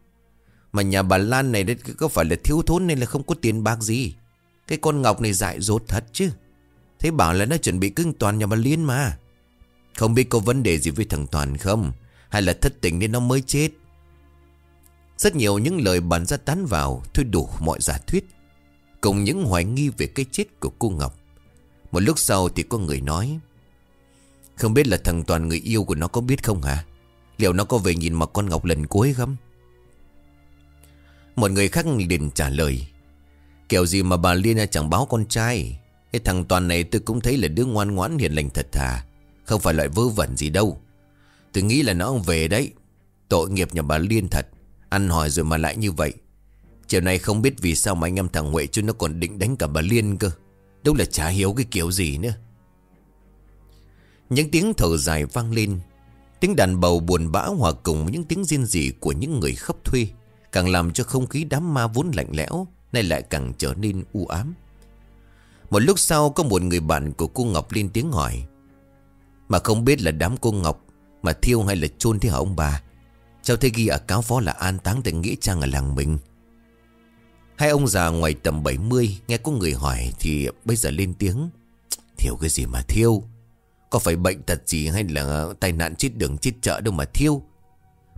Mà nhà bà Lan này có phải là thiếu thốn nên là không có tiền bạc gì. Cái con Ngọc này dại dột thật chứ. Thế bảo là nó chuẩn bị cưng toàn nhà bà Liên mà. Không biết có vấn đề gì với thằng Toàn không? Hay là thất tình nên nó mới chết? Rất nhiều những lời bắn ra tán vào, Thôi đủ mọi giả thuyết, Cùng những hoài nghi về cái chết của cô Ngọc. Một lúc sau thì có người nói, Không biết là thằng Toàn người yêu của nó có biết không hả? Liệu nó có về nhìn mặt con Ngọc lần cuối không? Một người khác liền trả lời, Kiểu gì mà bà Liên chẳng báo con trai? Cái thằng Toàn này tôi cũng thấy là đứa ngoan ngoãn hiền lành thật thà, Không phải loại vớ vẩn gì đâu. Tôi nghĩ là nó về đấy, Tội nghiệp nhà bà Liên thật. Ăn hỏi rồi mà lại như vậy. Chiều nay không biết vì sao mà anh em thằng Huệ chứ nó còn định đánh cả bà Liên cơ. Đâu là chả hiếu cái kiểu gì nữa. Những tiếng thở dài vang lên. Tiếng đàn bầu buồn bã hòa cùng với những tiếng riêng rỉ của những người khóc thuê, Càng làm cho không khí đám ma vốn lạnh lẽo Nay lại càng trở nên u ám. Một lúc sau, có một người bạn của cô Ngọc lên tiếng hỏi, Mà không biết là đám cô Ngọc Mà thiêu hay là chôn thế hả ông bà? Cháu thấy ghi ở cáo phó là an táng tại Nghĩa Trang ở làng mình. Hai ông già ngoài tầm 70 Nghe có người hỏi thì bây giờ lên tiếng. Thiêu cái gì mà thiêu? Có phải bệnh tật gì hay là tai nạn chết đường chết chợ đâu mà thiêu?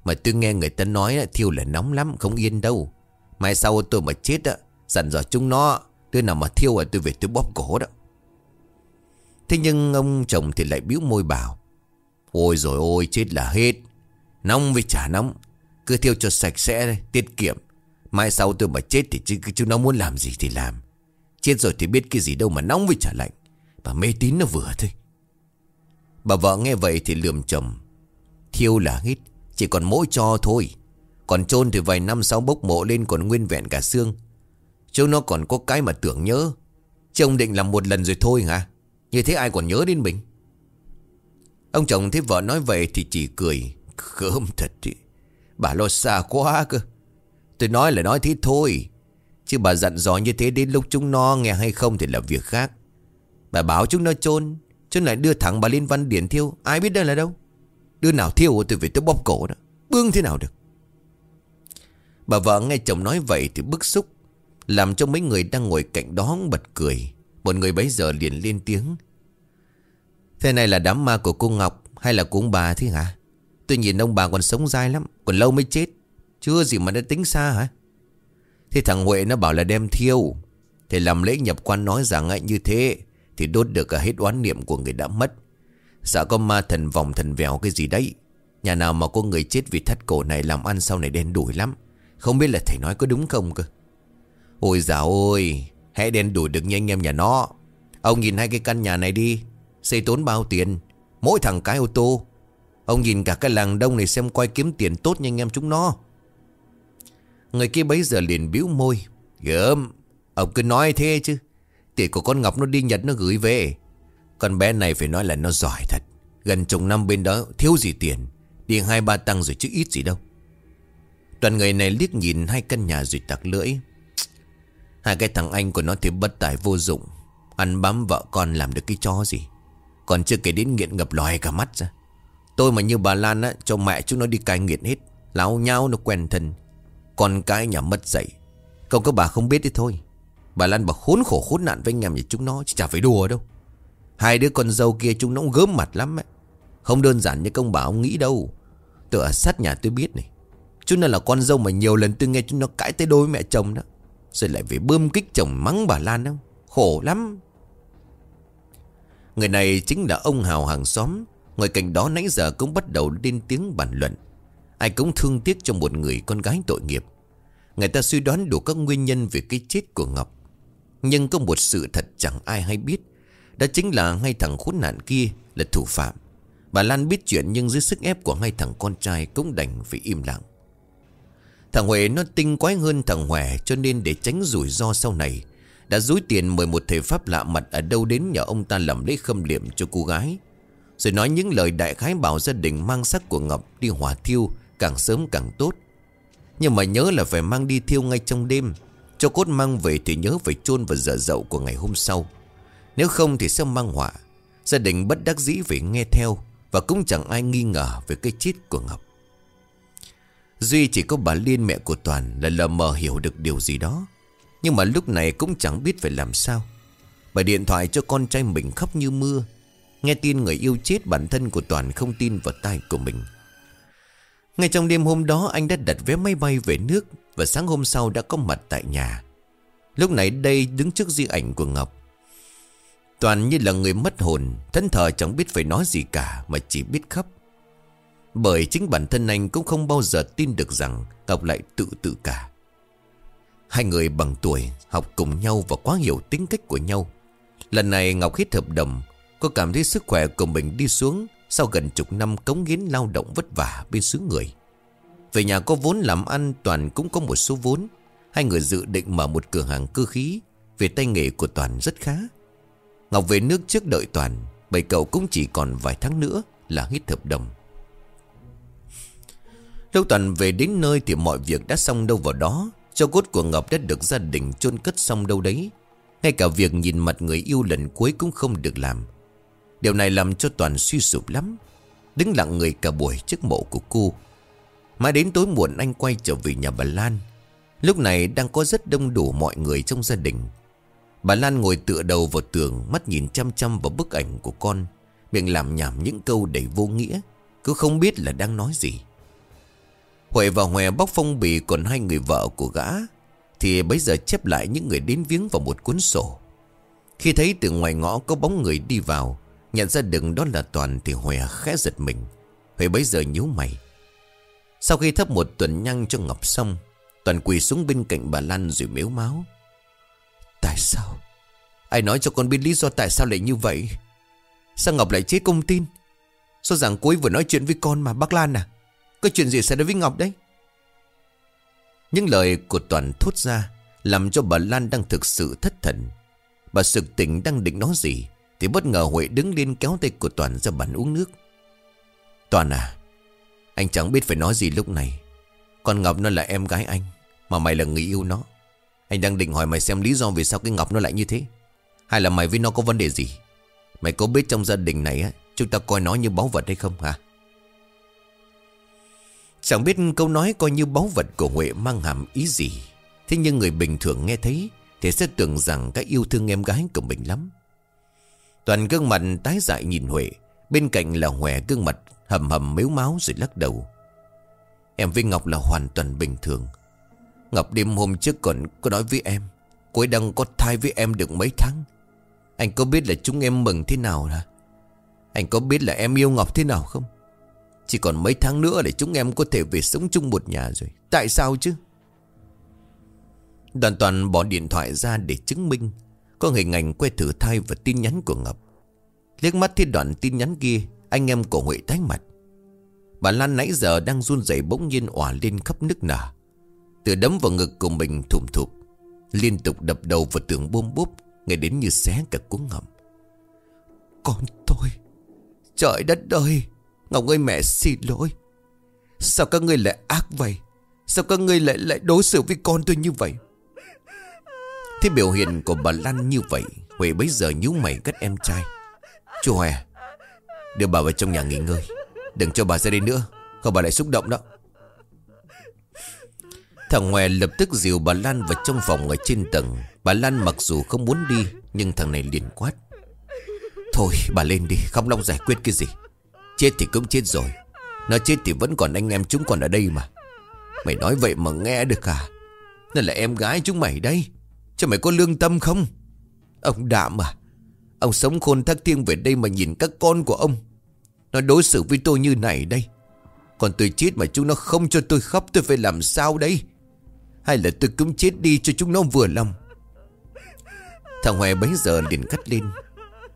Mà tôi nghe người ta nói là thiêu là nóng lắm, Không yên đâu. Mai sau tôi mà chết Dặn dò chúng nó, Đứa nào mà thiêu là tôi về tôi bóp cổ đó. Thế nhưng ông chồng thì lại biếu môi bảo, Ôi rồi ôi, chết là hết. Nóng với chả nóng. Cứ thiêu cho sạch sẽ Tiết kiệm. Mai sau tôi mà chết thì chứ, chứ nó muốn làm gì thì làm. Chết rồi thì biết cái gì đâu mà nóng với chả lạnh. Bà mê tín nó vừa thôi. Bà vợ nghe vậy thì lườm chồng. Thiêu là hết Chỉ còn mỗi cho thôi. Còn chôn thì vài năm sau bốc mộ lên còn nguyên vẹn cả xương. Chứ nó còn có cái mà tưởng nhớ. Chứ ông định làm một lần rồi thôi hả? Như thế ai còn nhớ đến mình? Ông chồng thấy vợ nói vậy thì chỉ cười. Khớm thật chứ Bà lo xa quá cơ. Tôi nói là nói thế thôi. Chứ bà dặn dò như thế đến lúc chúng nó nghe hay không thì là việc khác. Bà bảo chúng nó chôn chúng lại đưa thẳng bà lên văn điển thiêu. Ai biết đây là đâu? Đứa nào thiêu tôi phải tôi bóp cổ đó. Bương thế nào được? Bà vợ nghe chồng nói vậy thì bức xúc, Làm cho mấy người đang ngồi cạnh đó bật cười. Một người bấy giờ liền lên tiếng. Thế này là đám ma của cô Ngọc Hay là của ông bà thế hả? Tôi nhìn ông bà còn sống dai lắm, Còn lâu mới chết. Chưa gì mà đã tính xa hả? Thế thằng Huệ nó bảo là đem thiêu. Thì làm lễ nhập quan nói rằng ấy, như thế Thì đốt được cả hết oán niệm của người đã mất. Sợ có ma thần vòng thần vèo cái gì đấy. Nhà nào mà có người chết vì thắt cổ này Làm ăn sau này đen đủi lắm. Không biết là thầy nói có đúng không cơ? Ôi dạo ôi Hãy đen đủi được như anh em nhà nó. Ông nhìn hai cái căn nhà này đi, Xây tốn bao tiền. Mỗi thằng cái ô tô. Ông nhìn cả cái làng đông này xem coi kiếm tiền tốt nhanh em chúng nó. Người kia bấy giờ liền biếu môi. Gớm, Ông cứ nói thế chứ. Tiền của con Ngọc nó đi Nhật nó gửi về. Con bé này phải nói là nó giỏi thật. Gần chục năm bên đó thiếu gì tiền. Đi hai ba tăng rồi chứ ít gì đâu. Toàn người này liếc nhìn hai căn nhà rồi tặc lưỡi. Hai cái thằng anh của nó thì bất tài vô dụng. Ăn bám vợ con làm được cái chó gì? Còn chưa kể đến nghiện ngập lòi cả mắt ra. Tôi mà như bà Lan á, Cho mẹ chúng nó đi cai nghiện hết. Láo nhau nó quen thân. Con cái nhà mất dạy. Không các bà không biết đi thôi. Bà Lan bà khốn khổ, khốn nạn với anh em nhà chúng nó, Chứ chả phải đùa đâu. Hai đứa con dâu kia chúng nó cũng gớm mặt lắm ấy. Không đơn giản như công bà ông nghĩ đâu. Tôi ở sát nhà tôi biết này. Chúng nó là con dâu mà nhiều lần tôi nghe chúng nó cãi tới đôi mẹ chồng đó. Rồi lại về bơm kích chồng mắng bà Lan đâu. Khổ lắm. Người này chính là ông Hào hàng xóm. Ngồi cạnh đó nãy giờ cũng bắt đầu lên tiếng bàn luận. Ai cũng thương tiếc cho một người con gái tội nghiệp. Người ta suy đoán đủ các nguyên nhân về cái chết của Ngọc. Nhưng có một sự thật chẳng ai hay biết. Đó chính là ngay thằng khốn nạn kia là thủ phạm. Bà Lan biết chuyện nhưng dưới sức ép của hai thằng con trai cũng đành phải im lặng. Thằng Huệ nó tinh quái hơn thằng Huệ cho nên để tránh rủi ro sau này, Đã dối tiền mời một thầy Pháp lạ mặt ở đâu đến nhờ ông ta làm lễ khâm liệm cho cô gái. Rồi nói những lời đại khái bảo gia đình mang sắc của Ngọc đi hỏa thiêu, càng sớm càng tốt. Nhưng mà nhớ là phải mang đi thiêu ngay trong đêm. Cho cốt mang về thì nhớ phải chôn vào giờ dậu của ngày hôm sau. Nếu không thì sẽ mang họa. Gia đình bất đắc dĩ phải nghe theo Và cũng chẳng ai nghi ngờ về cái chết của Ngọc. Duy chỉ có bà Liên mẹ của Toàn là lờ mờ hiểu được điều gì đó. Nhưng mà lúc này cũng chẳng biết phải làm sao. Bà điện thoại cho con trai mình khóc như mưa. Nghe tin người yêu chết, bản thân của Toàn không tin vào tai của mình. Ngay trong đêm hôm đó, anh đã đặt vé máy bay về nước Và sáng hôm sau đã có mặt tại nhà. Lúc này đây đứng trước di ảnh của Ngọc. Toàn như là người mất hồn Thân thờ chẳng biết phải nói gì cả Mà chỉ biết khóc. Bởi chính bản thân anh cũng không bao giờ tin được rằng Ngọc lại tự tự cả. Hai người bằng tuổi, Học cùng nhau và quá hiểu tính cách của nhau. Lần này Ngọc hết hợp đồng Cô cảm thấy sức khỏe của mình đi xuống sau gần chục năm cống hiến lao động vất vả bên xứ người. Về nhà có vốn làm ăn, Toàn cũng có một số vốn. Hai người dự định mở một cửa hàng cơ khí, Về tay nghề của Toàn rất khá. Ngọc về nước trước đợi Toàn Bảy cậu cũng chỉ còn vài tháng nữa Là hết hợp đồng. Lâu Toàn về đến nơi Thì mọi việc đã xong đâu vào đó. Cho cốt của Ngọc đã được gia đình chôn cất xong đâu đấy. Ngay cả việc nhìn mặt người yêu lần cuối cũng không được làm. Điều này làm cho Toàn suy sụp lắm. Đứng lặng người cả buổi trước mộ của cô. Mãi đến tối muộn anh quay trở về nhà bà Lan. Lúc này đang có rất đông đủ mọi người trong gia đình. Bà Lan ngồi tựa đầu vào tường, Mắt nhìn chăm chăm vào bức ảnh của con, Miệng làm nhảm những câu đầy vô nghĩa, Cứ không biết là đang nói gì. Huệ và Hòe bóc phong bì Còn hai người vợ của gã, Thì bây giờ chép lại những người đến viếng vào một cuốn sổ. Khi thấy từ ngoài ngõ có bóng người đi vào Nhận ra đừng đó là Toàn thì Huệ khẽ giật mình. Huệ bấy giờ nhíu mày. Sau khi thắp một tuần nhang cho Ngọc xong, Toàn quỳ xuống bên cạnh bà Lan rồi miếu máu. Tại sao? Ai nói cho con biết lý do tại sao lại như vậy? Sao Ngọc lại chết công tin? Sao rằng cuối vừa nói chuyện với con mà bác Lan à? Có chuyện gì xảy ra với Ngọc đấy? Những lời của Toàn thốt ra Làm cho bà Lan đang thực sự thất thần. Bà sực tỉnh đang định nói gì? Thì bất ngờ Huệ đứng lên kéo tay của Toàn ra bàn uống nước. Toàn à Anh chẳng biết phải nói gì lúc này. Con Ngọc nó là em gái anh, Mà mày là người yêu nó. Anh đang định hỏi mày xem lý do vì sao cái Ngọc nó lại như thế. Hay là mày với nó có vấn đề gì? Mày có biết trong gia đình này á, Chúng ta coi nó như báu vật hay không hả? Chẳng biết câu nói coi như báu vật của Huệ mang hàm ý gì. Thế nhưng người bình thường nghe thấy Thì sẽ tưởng rằng cái yêu thương em gái của mình lắm. Toàn gương mặt tái dại nhìn Huệ. Bên cạnh là Huệ gương mặt hầm hầm mếu máu rồi lắc đầu. Em với Ngọc là hoàn toàn bình thường. Ngọc đêm hôm trước còn có nói với em, Cô ấy đang có thai với em được mấy tháng. Anh có biết là chúng em mừng thế nào hả? Anh có biết là em yêu Ngọc thế nào không? Chỉ còn mấy tháng nữa để chúng em có thể về sống chung một nhà rồi. Tại sao chứ? Đoàn toàn bỏ điện thoại ra để chứng minh. Có hình ảnh quay thử thai và tin nhắn của Ngọc. Liếc mắt thấy đoạn tin nhắn kia, Anh em của Huệ tái mặt. Bà Lan nãy giờ đang run rẩy bỗng nhiên òa lên khắp nước nở. Từ đấm vào ngực của mình thùm thụp, Liên tục đập đầu vào tường bôm bốp, Nghe đến như xé cả cuống ngầm Con tôi, Trời đất ơi, Ngọc ơi mẹ xin lỗi. Sao các ngươi lại ác vậy? Sao các ngươi lại lại đối xử với con tôi như vậy? Thế biểu hiện của bà Lan như vậy, Huệ bấy giờ nhíu mày cất em trai. Chú Huệ à, Đưa bà vào trong nhà nghỉ ngơi. Đừng cho bà ra đây nữa, Không bà lại xúc động đó. Thằng Hòe lập tức dìu bà Lan vào trong phòng ở trên tầng. Bà Lan mặc dù không muốn đi, Nhưng thằng này liền quát. Thôi, bà lên đi Không long giải quyết cái gì? Chết thì cũng chết rồi. Nó chết thì vẫn còn anh em chúng còn ở đây mà. Mày nói vậy mà nghe được à? Nó là em gái chúng mày đây. Cho mày có lương tâm không? Ông Đạm à Ông sống khôn thác thiêng về đây mà nhìn các con của ông. Nó đối xử với tôi như này đây. Còn tôi chết mà chúng nó không cho tôi khóc, Tôi phải làm sao đây? Hay là tôi cũng chết đi cho chúng nó vừa lòng? Thằng hoài bấy giờ liền cắt lên.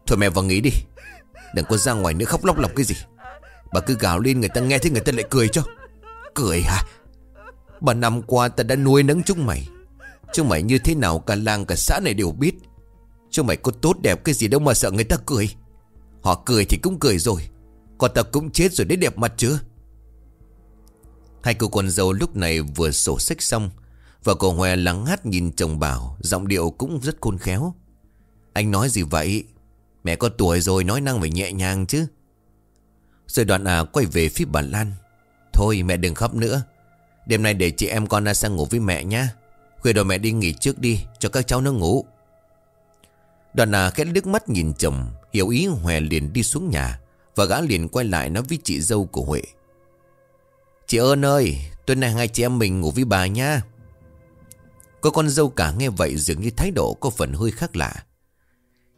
Thôi mẹ vào nghỉ đi. Đừng có ra ngoài nữa, khóc lóc lọc cái gì. Bà cứ gào lên, người ta nghe thấy người ta lại cười cho. Cười hả? Bà năm qua ta đã nuôi nấng chúng mày. Chúng mày như thế nào cả làng cả xã này đều biết. Chúng mày có tốt đẹp cái gì đâu mà sợ người ta cười. Họ cười thì cũng cười rồi. Còn ta cũng chết rồi, đấy đẹp mặt chưa Hai cô con dâu lúc này vừa sổ sách xong Và cô Hòe lắng ngắt nhìn chồng bảo, Giọng điệu cũng rất khôn khéo. Anh nói gì vậy? Mẹ có tuổi rồi, nói năng phải nhẹ nhàng chứ. Rồi đoạn à quay về phía bà Lan. Thôi, mẹ đừng khóc nữa. Đêm nay để chị em con ra sang ngủ với mẹ nhá. Khuya rồi mẹ đi nghỉ trước đi, Cho các cháu nó ngủ. Đoàn à khẽ nước mắt nhìn chồng, Hiểu ý Hòe liền đi xuống nhà Và gã liền quay lại nói với chị dâu của Huệ. Chị ơn ơi, Tối nay hai chị em mình ngủ với bà nha. Cô con dâu cả nghe vậy Dường như thái độ có phần hơi khác lạ.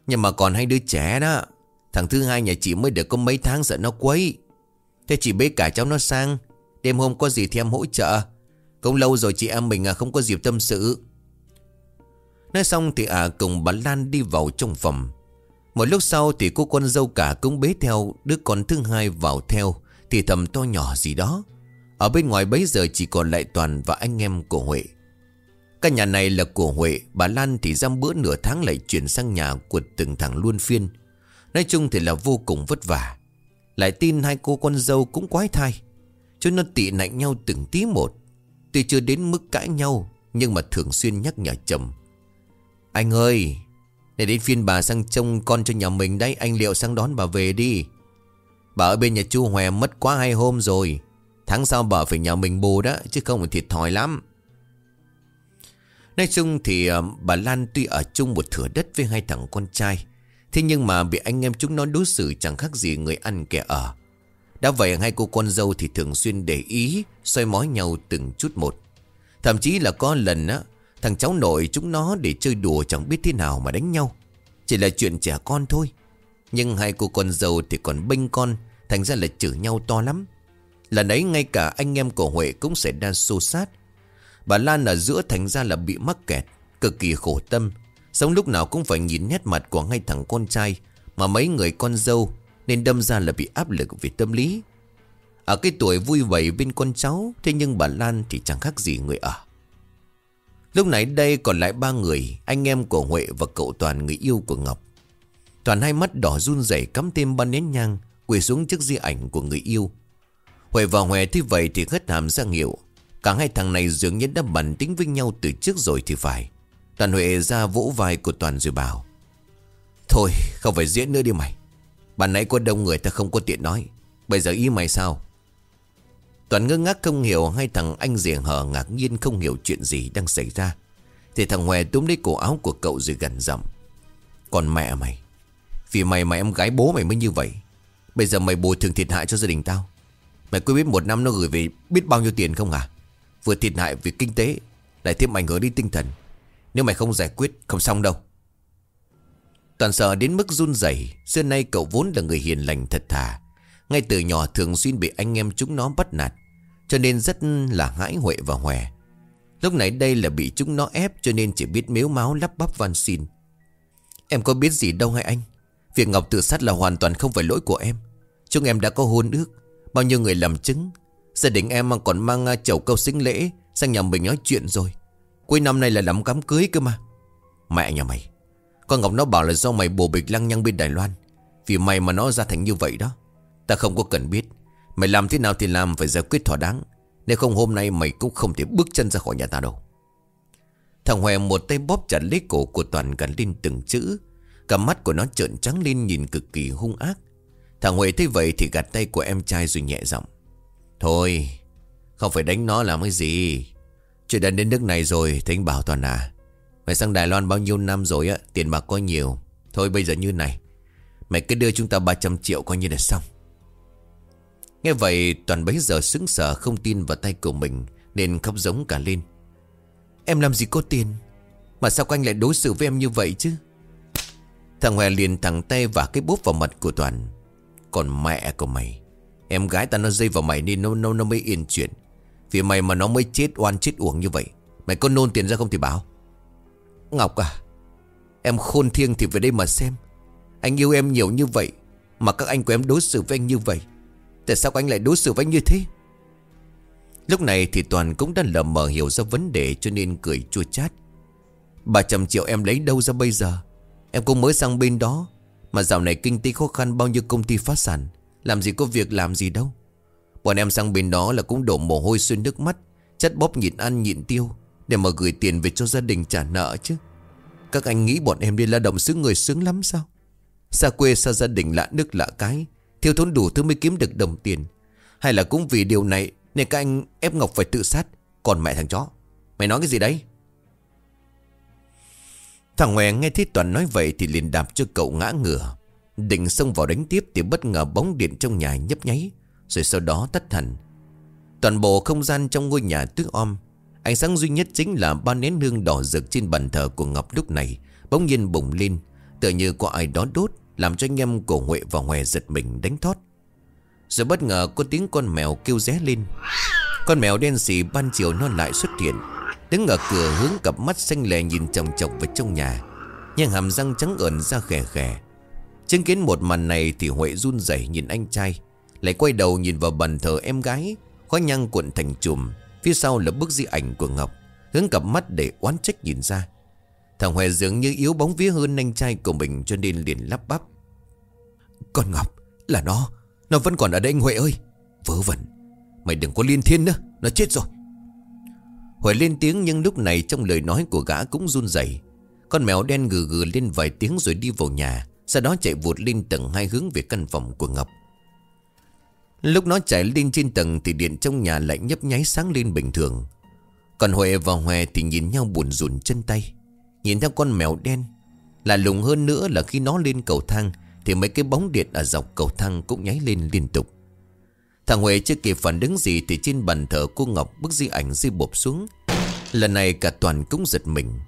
Nhưng mà còn hai đứa trẻ đó, Thằng thứ hai nhà chị mới được có mấy tháng sợ nó quấy. Thế chị bế cả cháu nó sang, Đêm hôm có gì thì em hỗ trợ. Cũng lâu rồi chị em mình à không có dịp tâm sự. Nói xong thì à cùng bà Lan đi vào trong phòng. Một lúc sau thì cô con dâu cả cũng bế theo, Đứa con thứ hai vào theo, Thì thầm to nhỏ gì đó. Ở bên ngoài bấy giờ chỉ còn lại Toàn và anh em của Huệ. Căn nhà này là của Huệ, Bà Lan thì giam bữa nửa tháng lại chuyển sang nhà của từng thằng luôn phiên. Nói chung thì là vô cùng vất vả. Lại tin hai cô con dâu cũng quái thai Chúng nó tị nạnh nhau từng tí một. Tuy chưa đến mức cãi nhau, Nhưng mà thường xuyên nhắc nhở chồng. Anh ơi, Để đến phiên bà sang trông con cho nhà mình đấy, Anh liệu sang đón bà về đi. Bà ở bên nhà chú Hòe mất quá hai hôm rồi. Tháng sau bà phải nhà mình bù đó, Chứ không thì thiệt thòi lắm. Nói chung thì ờ, bà Lan tuy ở chung một thửa đất với hai thằng con trai, Thế nhưng mà bị anh em chúng nó đối xử chẳng khác gì người ăn kẻ ở. Đã vậy hai cô con dâu thì thường xuyên để ý, soi mói nhau từng chút một. Thậm chí là có lần á, Thằng cháu nội chúng nó để chơi đùa chẳng biết thế nào mà đánh nhau. Chỉ là chuyện trẻ con thôi. Nhưng hai cô con dâu thì còn bênh con, Thành ra là chửi nhau to lắm. Lần ấy ngay cả anh em của Huệ cũng sẽ đang xô sát Bà Lan ở giữa thành ra là bị mắc kẹt, Cực kỳ khổ tâm. Sống lúc nào cũng phải nhìn nét mặt của ngay thằng con trai Mà mấy người con dâu nên đâm ra là bị áp lực về tâm lý. Ở cái tuổi vui vầy bên con cháu, Thế nhưng bà Lan thì chẳng khác gì người ở. Lúc nãy đây còn lại ba người, Anh em của Huệ và cậu Toàn người yêu của Ngọc. Toàn hai mắt đỏ run rẩy cắm thêm ba nén nhang, Quỳ xuống trước di ảnh của người yêu. Huệ và Huệ thế vậy thì hất hàm ra hiệu Cả hai thằng này dường như đã bản tính với nhau từ trước rồi thì phải. Toàn Huệ ra vỗ vai của Toàn rồi bảo, Thôi, không phải diễn nữa đi mày. Bạn nãy có đông người ta không có tiện nói. Bây giờ ý mày sao? Toàn ngơ ngác không hiểu Hai thằng anh rìa hờ ngạc nhiên không hiểu chuyện gì đang xảy ra. Thì thằng Hòe túm lấy cổ áo của cậu rồi gần giọng. Còn mẹ mày, Vì mày mà em gái bố mày mới như vậy, Bây giờ mày bồi thường thiệt hại cho gia đình tao. Mày có biết một năm nó gửi về biết bao nhiêu tiền không à Vừa thiệt hại về kinh tế, Lại thêm ảnh hưởng đi tinh thần. Nếu mày không giải quyết, không xong đâu. Toàn sợ đến mức run rẩy, Xưa nay cậu vốn là người hiền lành thật thà. Ngay từ nhỏ thường xuyên bị anh em chúng nó bắt nạt, Cho nên rất là hãi huệ và hòe. Lúc nãy đây là bị chúng nó ép Cho nên chỉ biết mếu máu lắp bắp van xin. Em có biết gì đâu hay anh? Việc Ngọc tự sát là hoàn toàn không phải lỗi của em. Chúng em đã có hôn ước, Bao nhiêu người làm chứng. Gia đình em còn mang à, chầu câu sinh lễ, Sang nhà mình nói chuyện rồi. Cuối năm nay là làm cắm cưới cơ mà. Mẹ nhà mày. Con Ngọc nó bảo là do mày bồ bịch lăng nhăng bên Đài Loan. Vì mày mà nó ra thành như vậy đó. Ta không có cần biết. Mày làm thế nào thì làm phải giải quyết thỏa đáng. Nếu không hôm nay mày cũng không thể bước chân ra khỏi nhà ta đâu. Thằng Hòe một tay bóp chặt lấy cổ của Toàn gắn lên từng chữ. Cả mắt của nó trợn trắng lên nhìn cực kỳ hung ác. Thằng Huệ thấy vậy thì gạt tay của em trai rồi nhẹ giọng. Thôi, Không phải đánh nó làm cái gì. Chuyện đã đến nước này rồi Thì anh bảo Toàn à. Mày sang Đài Loan bao nhiêu năm rồi á Tiền bạc có nhiều. Thôi bây giờ như này Mày cứ đưa chúng ta 300 triệu coi như là xong. Nghe vậy Toàn bấy giờ sững sờ không tin vào tay của mình Nên khóc giống cả lên. Em làm gì có tiền? Mà sao anh lại đối xử với em như vậy chứ? Thằng Hòe liền thẳng tay và cái bút vào mặt của Toàn. Còn mẹ của mày Em gái ta nó dây vào mày nên nó, nó, nó mới yên chuyện. Vì mày mà nó mới chết oan chết uổng như vậy Mày có nôn tiền ra không thì báo. Ngọc à? Em khôn thiêng thì về đây mà xem. Anh yêu em nhiều như vậy Mà các anh của em đối xử với anh như vậy, Tại sao anh lại đối xử với anh như thế? Lúc này thì Toàn cũng đã lờ mờ hiểu ra vấn đề cho nên cười chua chát. 300 triệu em lấy đâu ra bây giờ? Em cũng mới sang bên đó, Mà dạo này kinh tế khó khăn bao nhiêu công ty phát sản, Làm gì có việc làm gì đâu. Bọn em sang bên đó là cũng đổ mồ hôi xuyên nước mắt, Chất bóp nhịn ăn nhịn tiêu. Để mà gửi tiền về cho gia đình trả nợ chứ. Các anh nghĩ bọn em đi lao động xứ người sướng lắm sao? Xa quê, xa gia đình, lạ nước, lạ cái. Thiếu thốn đủ thứ mới kiếm được đồng tiền. Hay là cũng vì điều này Nên các anh ép Ngọc phải tự sát. Còn mẹ thằng chó, Mày nói cái gì đấy? Thằng Ngoe nghe thấy Toàn nói vậy Thì liền đạp cho cậu ngã ngửa. Định xông vào đánh tiếp Thì bất ngờ bóng điện trong nhà nhấp nháy, Rồi sau đó tắt hẳn. Toàn bộ không gian trong ngôi nhà tứ om Ánh sáng duy nhất chính là ba nén hương đỏ rực trên bàn thờ của Ngọc lúc này, Bỗng nhiên bùng lên, Tựa như có ai đó đốt, Làm cho anh em cổ Huệ và Hòe giật mình đánh thoát. Rồi bất ngờ có tiếng con mèo kêu ré lên. Con mèo đen xì ban chiều nó lại xuất hiện, Đứng ở cửa hướng cặp mắt xanh lè nhìn chồng chọc vào trong nhà, Nhưng hàm răng trắng ẩn ra khè khè. Chứng kiến một màn này thì Huệ run rẩy nhìn anh trai, Lại quay đầu nhìn vào bàn thờ em gái, Khói nhang cuộn thành chùm. Phía sau là bức di ảnh của Ngọc, Hướng cặp mắt để oán trách nhìn ra. Thằng Huệ dường như yếu bóng vía hơn anh trai của mình Cho nên liền lắp bắp. Con Ngọc, là nó Nó vẫn còn ở đây anh Huệ ơi. Vớ vẩn, Mày đừng có liên thiên nữa, Nó chết rồi. Huệ lên tiếng nhưng lúc này trong lời nói của gã cũng run rẩy. Con mèo đen gừ gừ lên vài tiếng rồi đi vào nhà, Sau đó chạy vụt lên tầng hai hướng về căn phòng của Ngọc. Lúc nó chạy lên trên tầng Thì điện trong nhà lại nhấp nháy sáng lên bình thường. Còn Huệ và Huệ thì nhìn nhau buồn rùn chân tay. Nhìn theo con mèo đen Là lùng hơn nữa là khi nó lên cầu thang Thì mấy cái bóng điện ở dọc cầu thang cũng nháy lên liên tục. Thằng Huệ chưa kịp phản ứng gì Thì trên bàn thờ cô Ngọc bức di ảnh di bộp xuống. Lần này cả toàn cũng giật mình.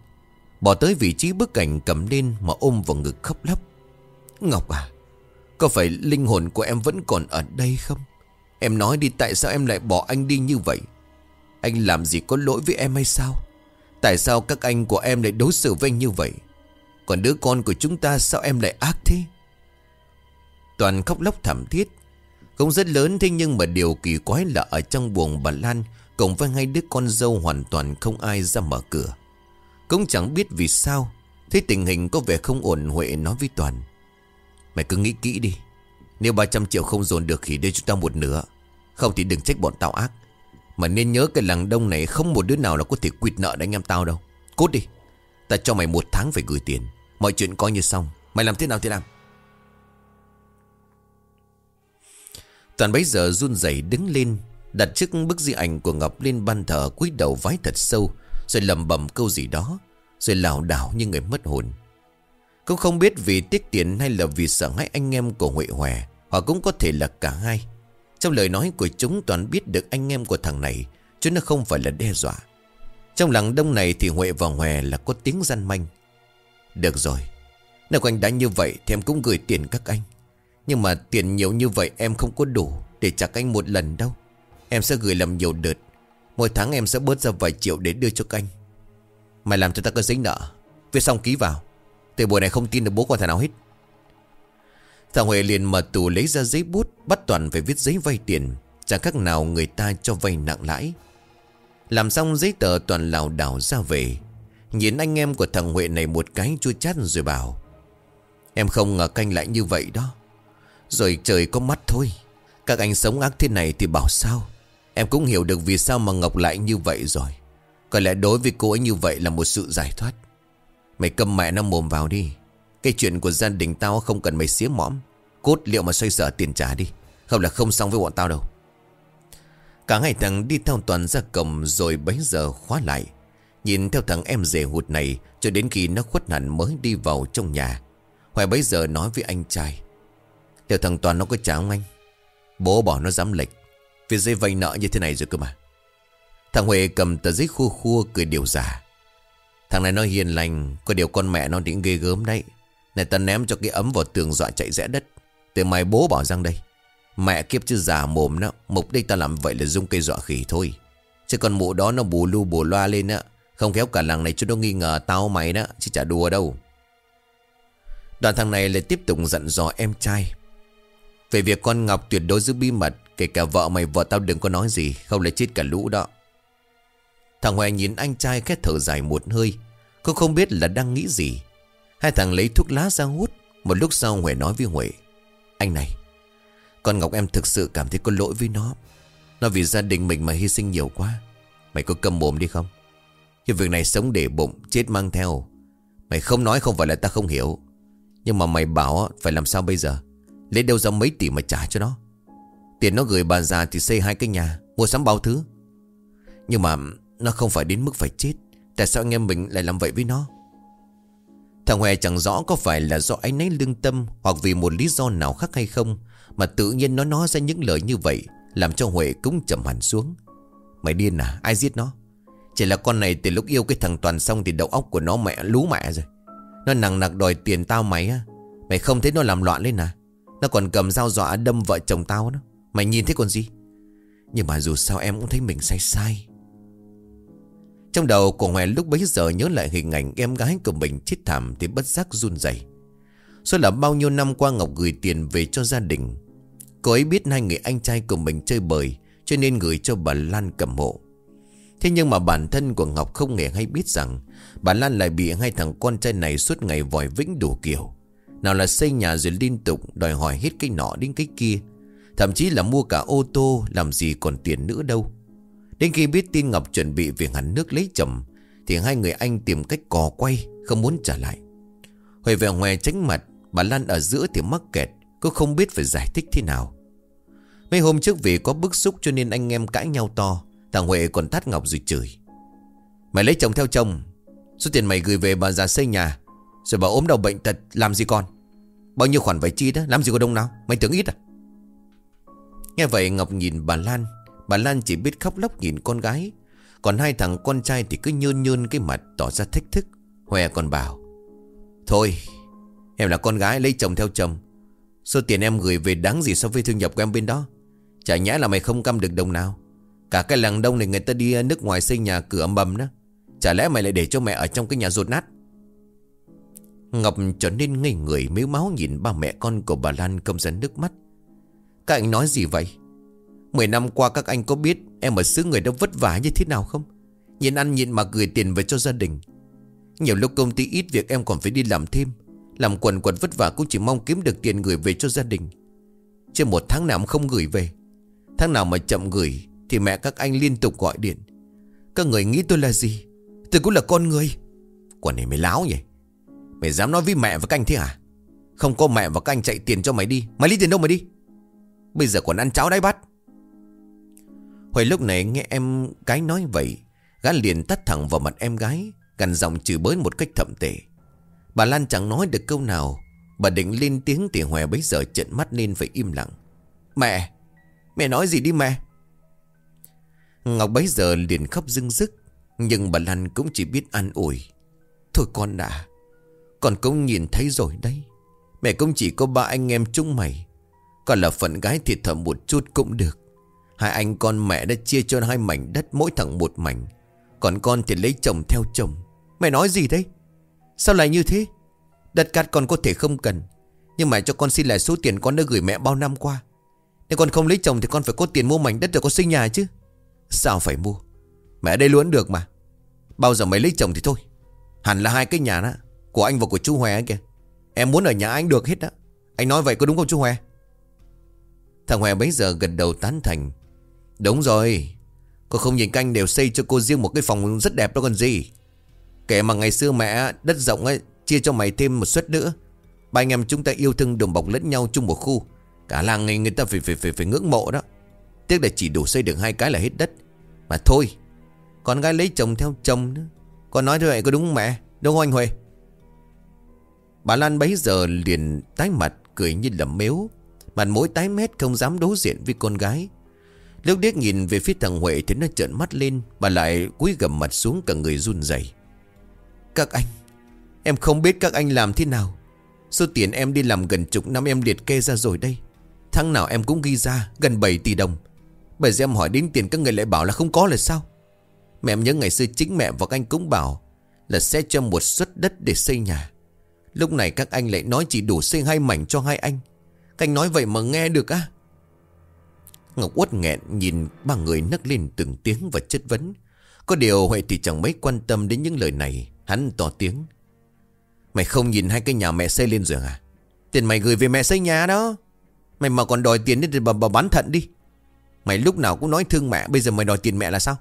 Bỏ tới vị trí bức ảnh cầm lên Mà ôm vào ngực khóc lóc. Ngọc à có phải linh hồn của em vẫn còn ở đây không? Em nói đi, tại sao em lại bỏ anh đi như vậy? Anh làm gì có lỗi với em hay sao? Tại sao các anh của em lại đối xử với anh như vậy? Còn đứa con của chúng ta sao em lại ác thế? Toàn khóc lóc thảm thiết. Cũng rất lớn, thế nhưng mà điều kỳ quái là ở trong buồng bà Lan Cùng với hai đứa con dâu hoàn toàn không ai ra mở cửa. Cũng chẳng biết vì sao, thế tình hình có vẻ không ổn Huệ nói với Toàn. Mày cứ nghĩ kỹ đi. Nếu 300 triệu không dồn được thì đưa chúng ta một nửa. Không thì đừng trách bọn tao ác. Mà nên nhớ cái làng đông này Không một đứa nào là có thể quyệt nợ đánh em tao đâu. Cốt đi. Ta cho mày một tháng phải gửi tiền. Mọi chuyện coi như xong. Mày làm thế nào thế nào Toàn bấy giờ run rẩy đứng lên, Đặt trước bức di ảnh của Ngọc lên ban thờ cúi đầu vái thật sâu, Rồi lầm bầm câu gì đó, Rồi lảo đảo như người mất hồn. Cũng không biết vì tiếc tiền hay là vì sợ hãi anh em của Huệ Hòe Hoặc cũng có thể là cả hai. Trong lời nói của chúng toàn biết được anh em của thằng này, Chứ nó không phải là đe dọa. Trong làng đông này thì Huệ và Hòe là có tiếng gian manh. Được rồi, Nếu anh đã như vậy thì em cũng gửi tiền các anh. Nhưng mà tiền nhiều như vậy em không có đủ Để trả anh một lần đâu. Em sẽ gửi làm nhiều đợt. Mỗi tháng em sẽ bớt ra vài triệu để đưa cho anh. Mày làm cho ta có giấy nợ. Viết xong ký vào. Từ buổi này không tin được bố con thằng nào hết. Thằng Huệ liền mở tù lấy ra giấy bút, Bắt Toàn phải viết giấy vay tiền. Chẳng khác nào người ta cho vay nặng lãi. Làm xong giấy tờ Toàn lào đảo ra về. Nhìn anh em của thằng Huệ này một cái chua chát rồi bảo, Em không ngờ canh lại như vậy đó. Rồi trời có mắt thôi. Các anh sống ác thế này thì bảo sao? Em cũng hiểu được vì sao mà Ngọc lại như vậy rồi. Có lẽ đối với cô ấy như vậy là một sự giải thoát. Mày cầm mẹ nó mồm vào đi. Cái chuyện của gia đình tao không cần mày xía mõm. Cốt liệu mà xoay sở tiền trả đi. Không là không xong với bọn tao đâu. Cả ngày thằng đi theo toàn ra cầm Rồi bấy giờ khóa lại. Nhìn theo thằng em rể hụt này Cho đến khi nó khuất hẳn mới đi vào trong nhà. Hoài bấy giờ nói với anh trai. Theo thằng Toàn nó có trả không anh? Bố bỏ nó dám lệch. Việc dây vay nợ như thế này rồi cơ mà. Thằng Huệ cầm tờ giấy khua khua cười điều giả Thằng này nó hiền lành, Có điều con mẹ nó định ghê gớm đấy. Này ta ném cho cái ấm vào tường dọa chạy rẽ đất. Từ mày bố bỏ răng đây, Mẹ kiếp chứ già mồm đó, Mục đích ta làm vậy là dung cây dọa khỉ thôi. Chứ còn mụ đó nó bù lu bù loa lên á, Không khéo cả làng này chứ nó nghi ngờ tao mày đó, Chứ chả đùa đâu. Đoàn thằng này lại tiếp tục dặn dò em trai. Về việc con Ngọc tuyệt đối giữ bí mật, Kể cả vợ mày, vợ tao đừng có nói gì, Không lại chết cả lũ đó. Thằng Hoài nhìn anh trai khét thở dài một hơi Cô không biết là đang nghĩ gì. Hai thằng lấy thuốc lá ra hút. Một lúc sau Huệ nói với Huệ, Anh này, Con Ngọc em thực sự cảm thấy có lỗi với nó. Nó vì gia đình mình mà hy sinh nhiều quá. Mày có cầm mồm đi không? Cái việc này sống để bụng, Chết mang theo. Mày không nói không phải là ta không hiểu. Nhưng mà mày bảo phải làm sao bây giờ? Lấy đâu ra mấy tỷ mà trả cho nó? Tiền nó gửi bà già thì xây hai cái nhà, Mua sắm bao thứ. Nhưng mà nó không phải đến mức phải chết. Tại sao anh em mình lại làm vậy với nó? Thằng Huệ chẳng rõ có phải là do anh ấy lương tâm Hoặc vì một lý do nào khác hay không, Mà tự nhiên nó nói ra những lời như vậy, Làm cho Huệ cũng chậm hẳn xuống. Mày điên à? Ai giết nó? Chỉ là con này từ lúc yêu cái thằng Toàn xong Thì đầu óc của nó mẹ lú mẹ rồi. Nó nặng nặc đòi tiền tao mày á. Mày không thấy nó làm loạn lên à? Nó còn cầm dao dọa đâm vợ chồng tao đó. Mày nhìn thấy còn gì? Nhưng mà dù sao em cũng thấy mình sai sai. Trong đầu của Hoè lúc bấy giờ nhớ lại hình ảnh em gái của mình chết thảm thì bất giác run rẩy. Số là bao nhiêu năm qua Ngọc gửi tiền về cho gia đình. Cô ấy biết hai người anh trai của mình chơi bời, Cho nên gửi cho bà Lan cầm hộ. Thế nhưng mà bản thân của Ngọc không hề hay biết rằng Bà Lan lại bị hai thằng con trai này suốt ngày vòi vĩnh đủ kiểu. Nào là xây nhà rồi liên tục đòi hỏi hết cái nọ đến cái kia, Thậm chí là mua cả ô tô, Làm gì còn tiền nữa đâu. Đến khi biết tin Ngọc chuẩn bị về hẳn nước lấy chồng, Thì hai người anh tìm cách cò quay, Không muốn trả lại. Hồi về ngoài tránh mặt, Bà Lan ở giữa thì mắc kẹt Cô không biết phải giải thích thế nào. Mấy hôm trước vì có bức xúc cho nên anh em cãi nhau to, Thằng Huệ còn tát Ngọc rồi chửi. Mày lấy chồng theo chồng, Số tiền mày gửi về bà già xây nhà, Rồi bà ốm đau bệnh tật, làm gì con Bao nhiêu khoản phải chi đó, Làm gì có đông nào, Mày tưởng ít à? Nghe vậy Ngọc nhìn bà Lan Bà Lan chỉ biết khóc lóc nhìn con gái. Còn hai thằng con trai thì cứ nhơn nhơn cái mặt tỏ ra thách thức. Hòe còn bảo, Thôi, Em là con gái, lấy chồng theo chồng. Số tiền em gửi về đáng gì so với thu nhập của em bên đó? Chả nhẽ là mày không căm được đồng nào? Cả cái làng đông này người ta đi ờ, nước ngoài xây nhà cửa bầm đó. Chả lẽ mày lại để cho mẹ ở trong cái nhà rột nát? Ngọc trở nên ngây người miếu máu nhìn ba mẹ con của bà Lan công dẫn nước mắt. Các anh nói gì vậy? Mười năm qua các anh có biết Em ở xứ người đó vất vả như thế nào không? Nhìn ăn nhịn mà gửi tiền về cho gia đình. Nhiều lúc công ty ít việc em còn phải đi làm thêm. Làm quần quần vất vả cũng chỉ mong kiếm được tiền gửi về cho gia đình. Chưa một tháng nào không gửi về. Tháng nào mà chậm gửi Thì mẹ các anh liên tục gọi điện. Các người nghĩ tôi là gì? Tôi cũng là con người. Quả này mày láo nhỉ? Mày dám nói với mẹ và các anh thế à Không có mẹ và các anh chạy tiền cho mày đi. Mày lấy tiền đâu mà đi? Bây giờ còn ăn cháo đáy bát. Hồi lúc này nghe em gái nói vậy, Gã liền tắt thẳng vào mặt em gái Gần giọng chửi bới một cách thậm tệ. Bà Lan chẳng nói được câu nào, Bà định lên tiếng thì Hòe bấy giờ trận mắt nên phải im lặng. Mẹ Mẹ nói gì đi mẹ? Ngọc bấy giờ liền khóc dưng dứt Nhưng bà Lan cũng chỉ biết an ủi. Thôi con đã, Con cũng nhìn thấy rồi đấy. Mẹ cũng chỉ có ba anh em chúng mày, Còn là phận gái thiệt thầm một chút cũng được. Hai anh con mẹ đã chia cho hai mảnh đất mỗi thằng một mảnh. Còn con thì lấy chồng theo chồng. Mẹ nói gì đấy? Sao lại như thế? Đất cát con có thể không cần, Nhưng mà cho con xin lại số tiền con đã gửi mẹ bao năm qua. Nếu con không lấy chồng thì con phải có tiền mua mảnh đất rồi có sinh nhà chứ. Sao phải mua? Mẹ đây luôn được mà. Bao giờ mày lấy chồng thì thôi. Hẳn là hai cái nhà đó, Của anh và của chú Hòe kìa. Em muốn ở nhà anh được hết đó Anh nói vậy có đúng không chú Hòe? Thằng Hòe bấy giờ gần đầu tán thành. Đúng rồi. Cô không nhìn canh đều xây cho cô riêng một cái phòng rất đẹp đó còn gì. Kể mà ngày xưa mẹ đất rộng ấy Chia cho mày thêm một suất nữa. Ba anh em chúng ta yêu thương đồng bọc lẫn nhau chung một khu. Cả làng này người ta phải phải phải, phải ngưỡng mộ đó. Tiếc là chỉ đủ xây được hai cái là hết đất. Mà thôi Con gái lấy chồng theo chồng nữa. Con nói thế vậy có đúng không mẹ? Đúng không anh Huệ? Bà Lan bấy giờ liền tái mặt Cười như lầm mếu. Mặt mũi tái mét không dám đối diện với con gái. Lúc điếc nhìn về phía thằng Huệ Thì nó trợn mắt lên, Bà lại cúi gầm mặt xuống cả người run rẩy. Các anh, Em không biết các anh làm thế nào. Số tiền em đi làm gần chục năm em liệt kê ra rồi đây. Tháng nào em cũng ghi ra, Gần 7 tỷ đồng. Bởi giờ em hỏi đến tiền các người lại bảo là không có là sao? Mẹ em nhớ ngày xưa chính mẹ và các anh cũng bảo Là sẽ cho một suất đất để xây nhà. Lúc này các anh lại nói chỉ đủ xây hai mảnh cho hai anh. Các anh nói vậy mà nghe được á. Ngọc uất nghẹn nhìn ba người nấc lên từng tiếng và chất vấn. Có điều Huệ thì chẳng mấy quan tâm đến những lời này. Hắn to tiếng. Mày không nhìn hai cái nhà mẹ xây lên rồi à? Tiền mày gửi về mẹ xây nhà đó. Mày mà còn đòi tiền thì bà, bà bán thận đi. Mày lúc nào cũng nói thương mẹ Bây giờ mày đòi tiền mẹ là sao?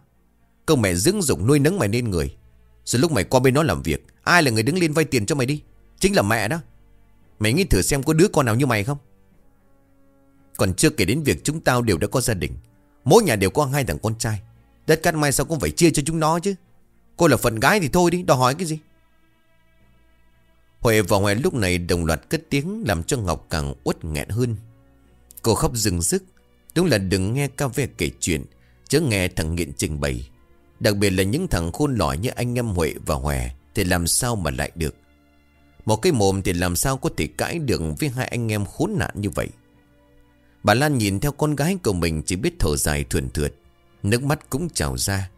Câu mẹ dưỡng dụng nuôi nấng mày nên người. Rồi lúc mày qua bên nó làm việc Ai là người đứng lên vay tiền cho mày đi? Chính là mẹ đó. Mày nghĩ thử xem có đứa con nào như mày không? Còn chưa kể đến việc chúng tao đều đã có gia đình. Mỗi nhà đều có hai thằng con trai. Đất cát mai sao cũng phải chia cho chúng nó chứ? Cô là phận gái thì thôi đi, Đòi hỏi cái gì? Huệ và Huệ lúc này đồng loạt cất tiếng Làm cho Ngọc càng uất nghẹn hơn. Cô khóc rừng sức Đúng là đừng nghe ca ve kể chuyện, Chớ nghe thằng nghiện trình bày. Đặc biệt là những thằng khôn lỏi như anh em Huệ và Huệ Thì làm sao mà lại được? Một cái mồm thì làm sao có thể cãi được Với hai anh em khốn nạn như vậy? Bà Lan nhìn theo con gái của mình Chỉ biết thở dài thuần thượt. Nước mắt cũng trào ra.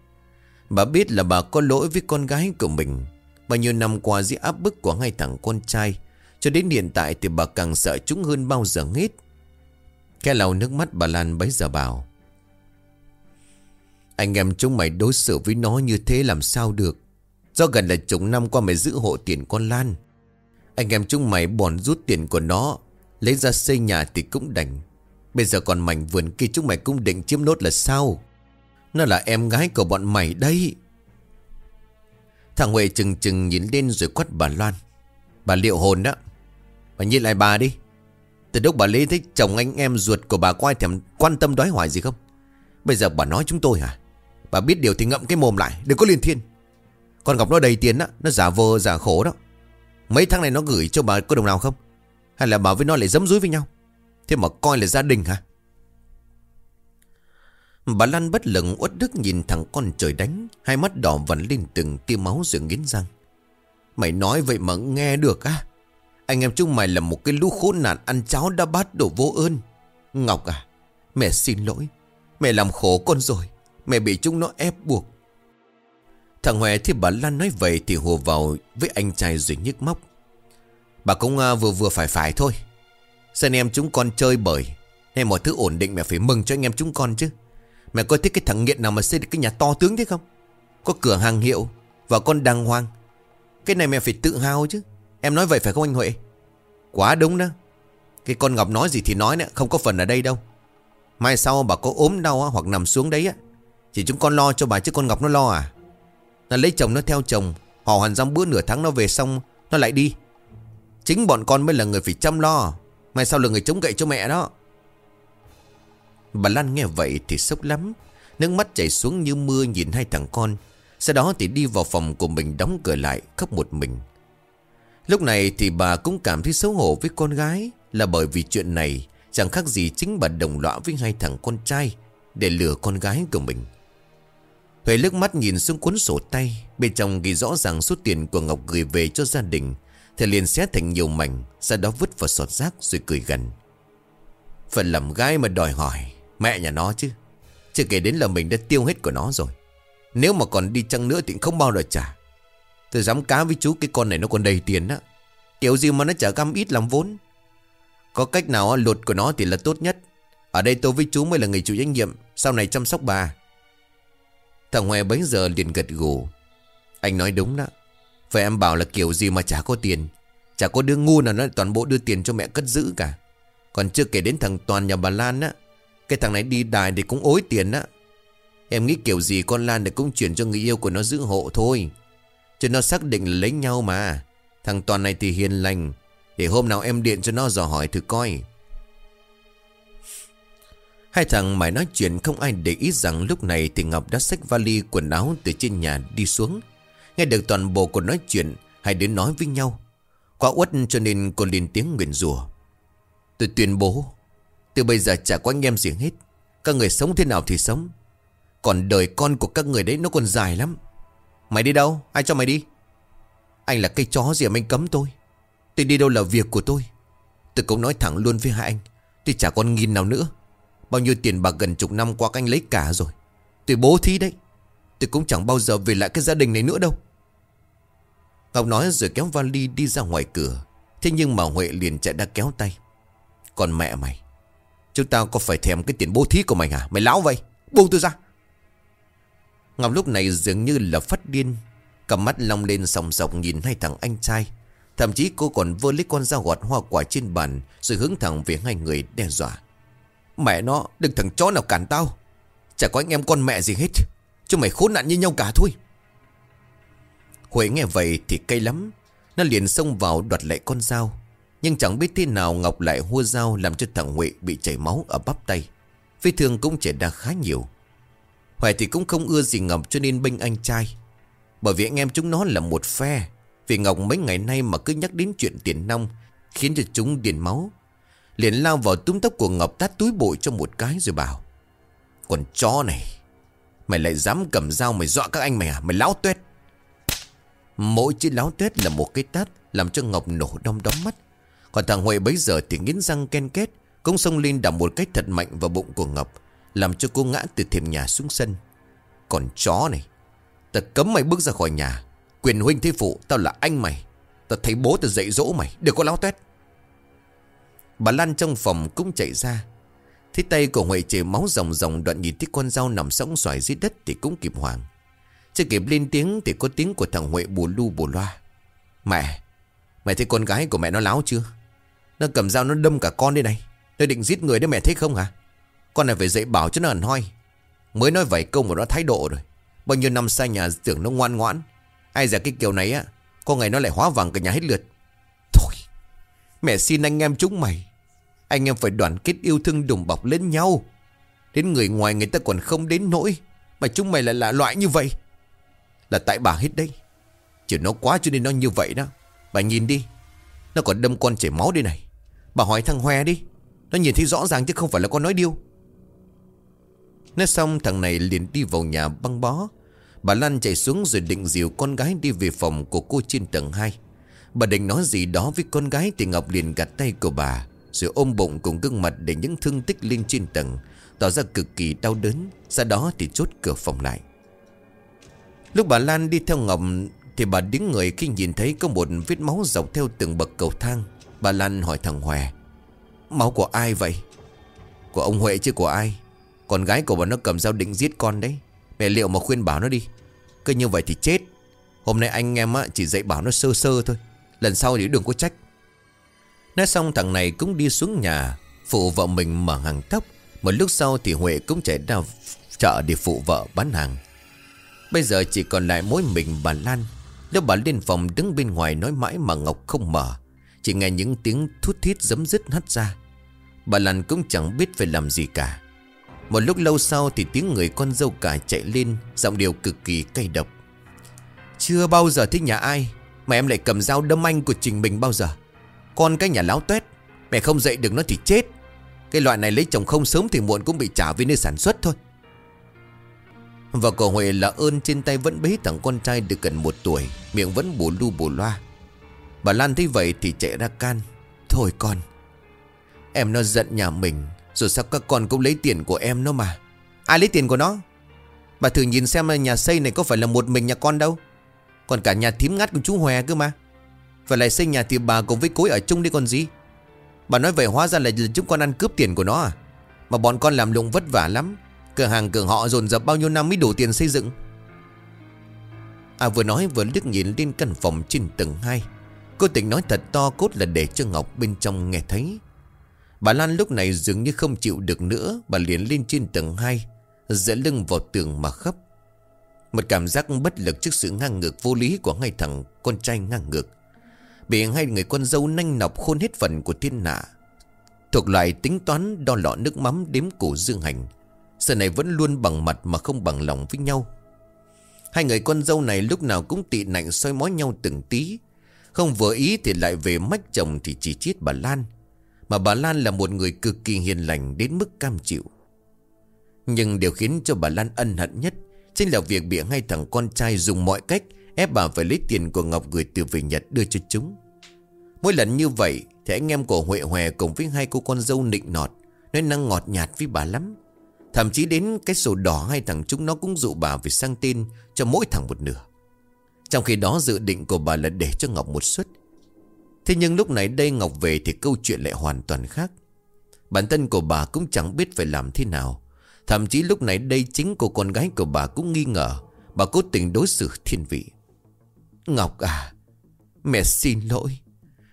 Bà biết là bà có lỗi với con gái của mình. Bao nhiêu năm qua dưới áp bức của hai thằng con trai, Cho đến hiện tại thì bà càng sợ chúng hơn bao giờ hết. Khe lau nước mắt bà Lan bấy giờ bảo, Anh em chúng mày đối xử với nó như thế làm sao được? Do gần là chục năm qua mày giữ hộ tiền con Lan. Anh em chúng mày bòn rút tiền của nó, Lấy ra xây nhà thì cũng đành. Bây giờ còn mảnh vườn kia chúng mày cũng định chiếm nốt là sao? Nó là em gái của bọn mày đây Thằng Huệ chừng chừng nhìn lên rồi quát bà Loan. Bà liệu hồn đó. Bà nhìn lại bà đi. Từ lúc bà lấy thích chồng anh em ruột của bà có ai thèm quan tâm đói hoài gì không? Bây giờ bà nói chúng tôi hả? Bà biết điều thì ngậm cái mồm lại, Đừng có liên thiên. Con Ngọc nó đầy tiền đó Nó giả vờ giả khổ đó. Mấy tháng này nó gửi cho bà có đồng nào không? Hay là bà với nó lại dấm dúi với nhau? Thế mà coi là gia đình hả? Bà Lan bất lực uất đức nhìn thằng con trời đánh, Hai mắt đỏ vằn lên từng tia máu rồi nghiến răng. Mày nói vậy mà nghe được á. Anh em chúng mày là một cái lũ khốn nạn Ăn cháo đã bát đổ vô ơn. Ngọc à Mẹ xin lỗi. Mẹ làm khổ con rồi. Mẹ bị chúng nó ép buộc. Thằng Huệ thì bà Lan nói vậy Thì hùa vào với anh trai rồi nhức móc. Bà cũng à, vừa vừa phải phải thôi anh em chúng con chơi bời. Hay mọi thứ ổn định mẹ phải mừng cho anh em chúng con chứ. Mẹ coi thích cái thằng nghiện nào mà xây được cái nhà to tướng thế không? Có cửa hàng hiệu Và con đàng hoàng. Cái này mẹ phải tự hào chứ. Em nói vậy phải không anh Huệ? Quá đúng đó. Cái con Ngọc nói gì thì nói nữa Không có phần ở đây đâu. Mai sau bà có ốm đau hoặc nằm xuống đấy á Chỉ chúng con lo cho bà chứ con Ngọc nó lo à. Nó lấy chồng nó theo chồng, Họ hoàn dòng bữa nửa tháng nó về xong, Nó lại đi. Chính bọn con mới là người phải chăm lo. Mày sao là người chống gậy cho mẹ đó? Bà Lan nghe vậy thì sốc lắm. Nước mắt chảy xuống như mưa nhìn hai thằng con. Sau đó thì đi vào phòng của mình đóng cửa lại, khóc một mình. Lúc này thì bà cũng cảm thấy xấu hổ với con gái. Là bởi vì chuyện này, Chẳng khác gì chính bà đồng lõa với hai thằng con trai Để lừa con gái của mình. Huệ nước mắt nhìn xuống cuốn sổ tay. Bên trong ghi rõ ràng số tiền của Ngọc gửi về cho gia đình. Thầy liền xé thành nhiều mảnh, Sau đó vứt vào sọt rác rồi cười gần. Phần làm gái mà đòi hỏi, Mẹ nhà nó chứ. Chưa kể đến là mình đã tiêu hết của nó rồi. Nếu mà còn đi chăng nữa thì không bao giờ trả. Tôi dám cá với chú, cái con này nó còn đầy tiền á. Kiểu gì mà nó trả găm ít làm vốn. Có cách nào lột của nó thì là tốt nhất. Ở đây tôi với chú mới là người chịu trách nhiệm, Sau này chăm sóc bà. Thằng hoè bấy giờ liền gật gù. Anh nói đúng đó. Vậy em bảo là kiểu gì mà chả có tiền. Chả có đứa ngu nào nó toàn bộ đưa tiền cho mẹ cất giữ cả. Còn chưa kể đến thằng Toàn nhà bà Lan á. Cái thằng này đi đài thì cũng ối tiền á. Em nghĩ kiểu gì con Lan để cũng chuyển cho người yêu của nó giữ hộ thôi. Cho nó xác định là lấy nhau mà. Thằng Toàn này thì hiền lành. Để hôm nào em điện cho nó dò hỏi thử coi. Hai thằng mãi nói chuyện không ai để ý rằng lúc này thì Ngọc đã xách vali quần áo từ trên nhà đi xuống. Nghe được toàn bộ cuộc nói chuyện, hai đứa nói với nhau. Quá uất cho nên cô lên tiếng nguyện rủa Tôi tuyên bố, từ bây giờ chả có anh em gì hết. Các người sống thế nào thì sống. Còn đời con của các người đấy nó còn dài lắm. Mày đi đâu? Ai cho mày đi? Anh là cây chó gì mà anh cấm tôi. Tôi đi đâu là việc của tôi. Tôi cũng nói thẳng luôn với hai anh. Tôi chả còn nghìn nào nữa. Bao nhiêu tiền bạc gần chục năm qua anh lấy cả rồi Tôi bố thí đấy Tôi cũng chẳng bao giờ về lại cái gia đình này nữa đâu. Ngọc nói rồi kéo vali đi ra ngoài cửa. Thế nhưng mà Huệ liền chạy đã kéo tay. Còn mẹ mày, Chúng ta có phải thèm cái tiền bố thí của mày à Mày láo vậy, Buông tôi ra. Ngọc lúc này dường như là phát điên Cầm mắt long lên sòng sọc nhìn hai thằng anh trai. Thậm chí cô còn vơ lấy con dao gọt hoa quả trên bàn, Rồi hướng thẳng về hai người đe dọa. Mẹ nó, đừng thằng chó nào cản tao. Chả có anh em con mẹ gì hết. Chúng mày khốn nạn như nhau cả thôi. Huệ nghe vậy thì cay lắm. Nó liền xông vào đoạt lại con dao. Nhưng chẳng biết thế nào Ngọc lại hua dao Làm cho thằng Huệ bị chảy máu ở bắp tay. Vết thương cũng chảy ra khá nhiều. Huệ thì cũng không ưa gì Ngọc cho nên bênh anh trai. Bởi vì anh em chúng nó là một phe. Vì Ngọc mấy ngày nay mà cứ nhắc đến chuyện tiền nông Khiến cho chúng điền máu. Liền lao vào túm tóc của Ngọc tát túi bụi cho một cái rồi bảo Còn chó này Mày lại dám cầm dao mày dọa các anh mày à? Mày láo tuyết. Mỗi chữ láo tuyết là một cái tát Làm cho Ngọc nổ đom đóm mắt. Còn thằng Huệ bấy giờ thì nghiến răng ken kết Cũng xông lên đạp một cách thật mạnh vào bụng của Ngọc, Làm cho cô ngã từ thềm nhà xuống sân. Còn chó này Ta cấm mày bước ra khỏi nhà. Quyền huynh thế phụ, Tao là anh mày. Ta thấy bố tao dạy dỗ mày. Đừng có láo tuyết. Bà Lan trong phòng cũng chạy ra thế tay của Huệ chảy máu ròng ròng Đoạn nhìn thấy con dao nằm sóng xoài dưới đất Thì cũng kịp hoàng Chưa kịp lên tiếng thì có tiếng của thằng Huệ bù lu bù loa. Mẹ Mẹ thấy con gái của mẹ nó láo chưa? Nó cầm dao nó đâm cả con đây này. Nó định giết người đấy mẹ thấy không hả? Con này phải dạy bảo cho nó hẳn hoi. Mới nói vài câu mà nó thái độ rồi. Bao nhiêu năm xa nhà tưởng nó ngoan ngoãn. Ai giả cái kiểu này á Có ngày nó lại hóa vàng cả nhà hết lượt. Thôi, Mẹ xin anh em chúng mày. Anh em phải đoàn kết yêu thương đùm bọc lên nhau. Đến người ngoài người ta còn không đến nỗi Mà chúng mày lại là loại như vậy. Là tại bà hết đấy. Chỉ nó quá cho nên nó như vậy đó. Bà nhìn đi. Nó còn đâm con chảy máu đây này. Bà hỏi thằng Hoe đi. Nó nhìn thấy rõ ràng chứ không phải là con nói điêu. Nói xong, thằng này liền đi vào nhà băng bó. Bà Lan chạy xuống rồi định dìu con gái đi về phòng của cô trên tầng 2 Bà định nói gì đó với con gái thì Ngọc liền gạt tay của bà. Rồi ôm bụng cùng gương mặt để những thương tích lên trên tầng, Tỏ ra cực kỳ đau đớn, Sau đó thì chốt cửa phòng lại. Lúc bà Lan đi theo Ngọc Thì bà đứng người khi nhìn thấy có một vết máu dọc theo từng bậc cầu thang. Bà Lan hỏi thằng Hòe Máu của ai vậy? Của ông Huệ chứ, của ai? Con gái của bà nó cầm dao định giết con đấy. Mẹ liệu mà khuyên bảo nó đi. Cứ như vậy thì chết. Hôm nay anh em chỉ dạy bảo nó sơ sơ thôi. Lần sau thì đừng có trách. Nói xong thằng này cũng đi xuống nhà, Phụ vợ mình mở hàng tóc Một lúc sau thì Huệ cũng chạy ra chợ để phụ vợ bán hàng. Bây giờ chỉ còn lại mỗi mình bà Lan. Lúc bà lên phòng đứng bên ngoài nói mãi mà Ngọc không mở, Chỉ nghe những tiếng thút thít giấm dứt hắt ra. Bà Lan cũng chẳng biết phải làm gì cả. Một lúc lâu sau thì tiếng người con dâu cả chạy lên, Giọng điệu cực kỳ cay độc. Chưa bao giờ thích nhà ai, Mà em lại cầm dao đâm anh của Trình Bình bao giờ? Con cái nhà láo tuét, Mẹ không dạy được nó thì chết. Cái loại này lấy chồng không sớm thì muộn cũng bị trả về nơi sản xuất thôi. Và cậu Huệ là ơn trên tay vẫn bế thằng con trai được gần một tuổi, Miệng vẫn bù lu bù loa. Bà Lan thấy vậy thì chạy ra can. Thôi con, Em nó giận nhà mình, Rồi sao các con cũng lấy tiền của em nó mà. Ai lấy tiền của nó? Bà thử nhìn xem là nhà xây này có phải là một mình nhà con đâu. Còn cả nhà thím ngắt của chú Hòe cơ mà. Và lại xây nhà thì bà cùng với cối ở chung đi còn gì? Bà nói vậy hóa ra là chúng con ăn cướp tiền của nó à? Mà bọn con làm lụng vất vả lắm. Cửa hàng cửa họ dồn dập bao nhiêu năm mới đủ tiền xây dựng? À vừa nói vừa liếc nhìn lên căn phòng trên tầng 2 Cô tỉnh nói thật to cốt là để cho Ngọc bên trong nghe thấy. Bà Lan lúc này dường như không chịu được nữa. Bà liền lên trên tầng 2 Dỡ lưng vào tường mà khóc. Một cảm giác bất lực trước sự ngang ngược vô lý của ngay thằng con trai ngang ngược. Bị hai người con dâu nanh nọc khôn hết phần của thiên nạ. Thuộc loại tính toán đo lọ nước mắm đếm cổ dương hành. Giờ này vẫn luôn bằng mặt mà không bằng lòng với nhau. Hai người con dâu này lúc nào cũng tị nạnh soi mói nhau từng tí. Không vừa ý thì lại về mách chồng thì chỉ chết bà Lan. Mà bà Lan là một người cực kỳ hiền lành đến mức cam chịu. Nhưng điều khiến cho bà Lan ân hận nhất Chính là việc bị hai thằng con trai dùng mọi cách Ép bà phải lấy tiền của Ngọc gửi từ về Nhật đưa cho chúng. Mỗi lần như vậy Thì anh em của Huệ Hòe cùng với hai cô con dâu nịnh nọt, Nói năng ngọt nhạt với bà lắm. Thậm chí đến cái sổ đỏ hai thằng chúng nó cũng dụ bà về sang tên Cho mỗi thằng một nửa. Trong khi đó dự định của bà là để cho Ngọc một suất. Thế nhưng lúc này đây Ngọc về thì câu chuyện lại hoàn toàn khác. Bản thân của bà cũng chẳng biết phải làm thế nào. Thậm chí lúc này đây chính cô con gái của bà cũng nghi ngờ. Bà cố tình đối xử thiên vị. Ngọc à Mẹ xin lỗi.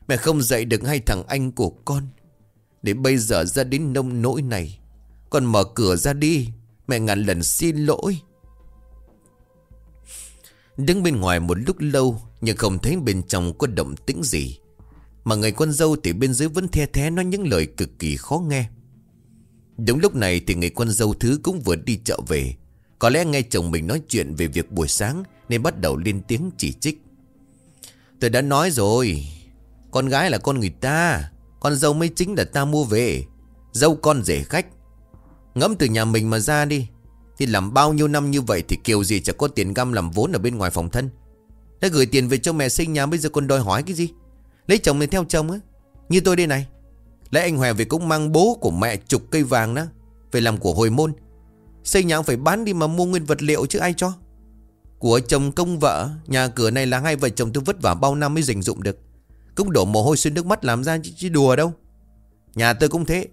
Mẹ không dạy được hai thằng anh của con. Để bây giờ ra đến nông nỗi này, Con mở cửa ra đi. Mẹ ngàn lần xin lỗi. Đứng bên ngoài một lúc lâu, Nhưng không thấy bên trong có động tĩnh gì. Mà người con dâu thì bên dưới vẫn the thế nói những lời cực kỳ khó nghe. Đúng lúc này thì người con dâu thứ cũng vừa đi chợ về. Có lẽ nghe chồng mình nói chuyện về việc buổi sáng nên bắt đầu lên tiếng chỉ trích. Tôi đã nói rồi, Con gái là con người ta, Con dâu mới chính là ta mua về, Dâu con rể khách. Ngẫm từ nhà mình mà ra đi, Thì làm bao nhiêu năm như vậy Thì kiểu gì chẳng có tiền găm làm vốn ở bên ngoài phòng thân. Đã gửi tiền về cho mẹ sinh nhà, Bây giờ còn đòi hỏi cái gì? Lấy chồng thì theo chồng á, Như tôi đây này. Lấy anh Hòe về cũng mang bố của mẹ chục cây vàng đó, Về làm của hồi môn. Xây nhà phải bán đi mà mua nguyên vật liệu chứ ai cho. Của chồng công vợ Nhà cửa này là hai vợ chồng tôi vất vả bao năm mới dành dụng được. Cũng đổ mồ hôi xuyên nước mắt làm ra chứ, chứ đùa đâu. Nhà tôi cũng thế.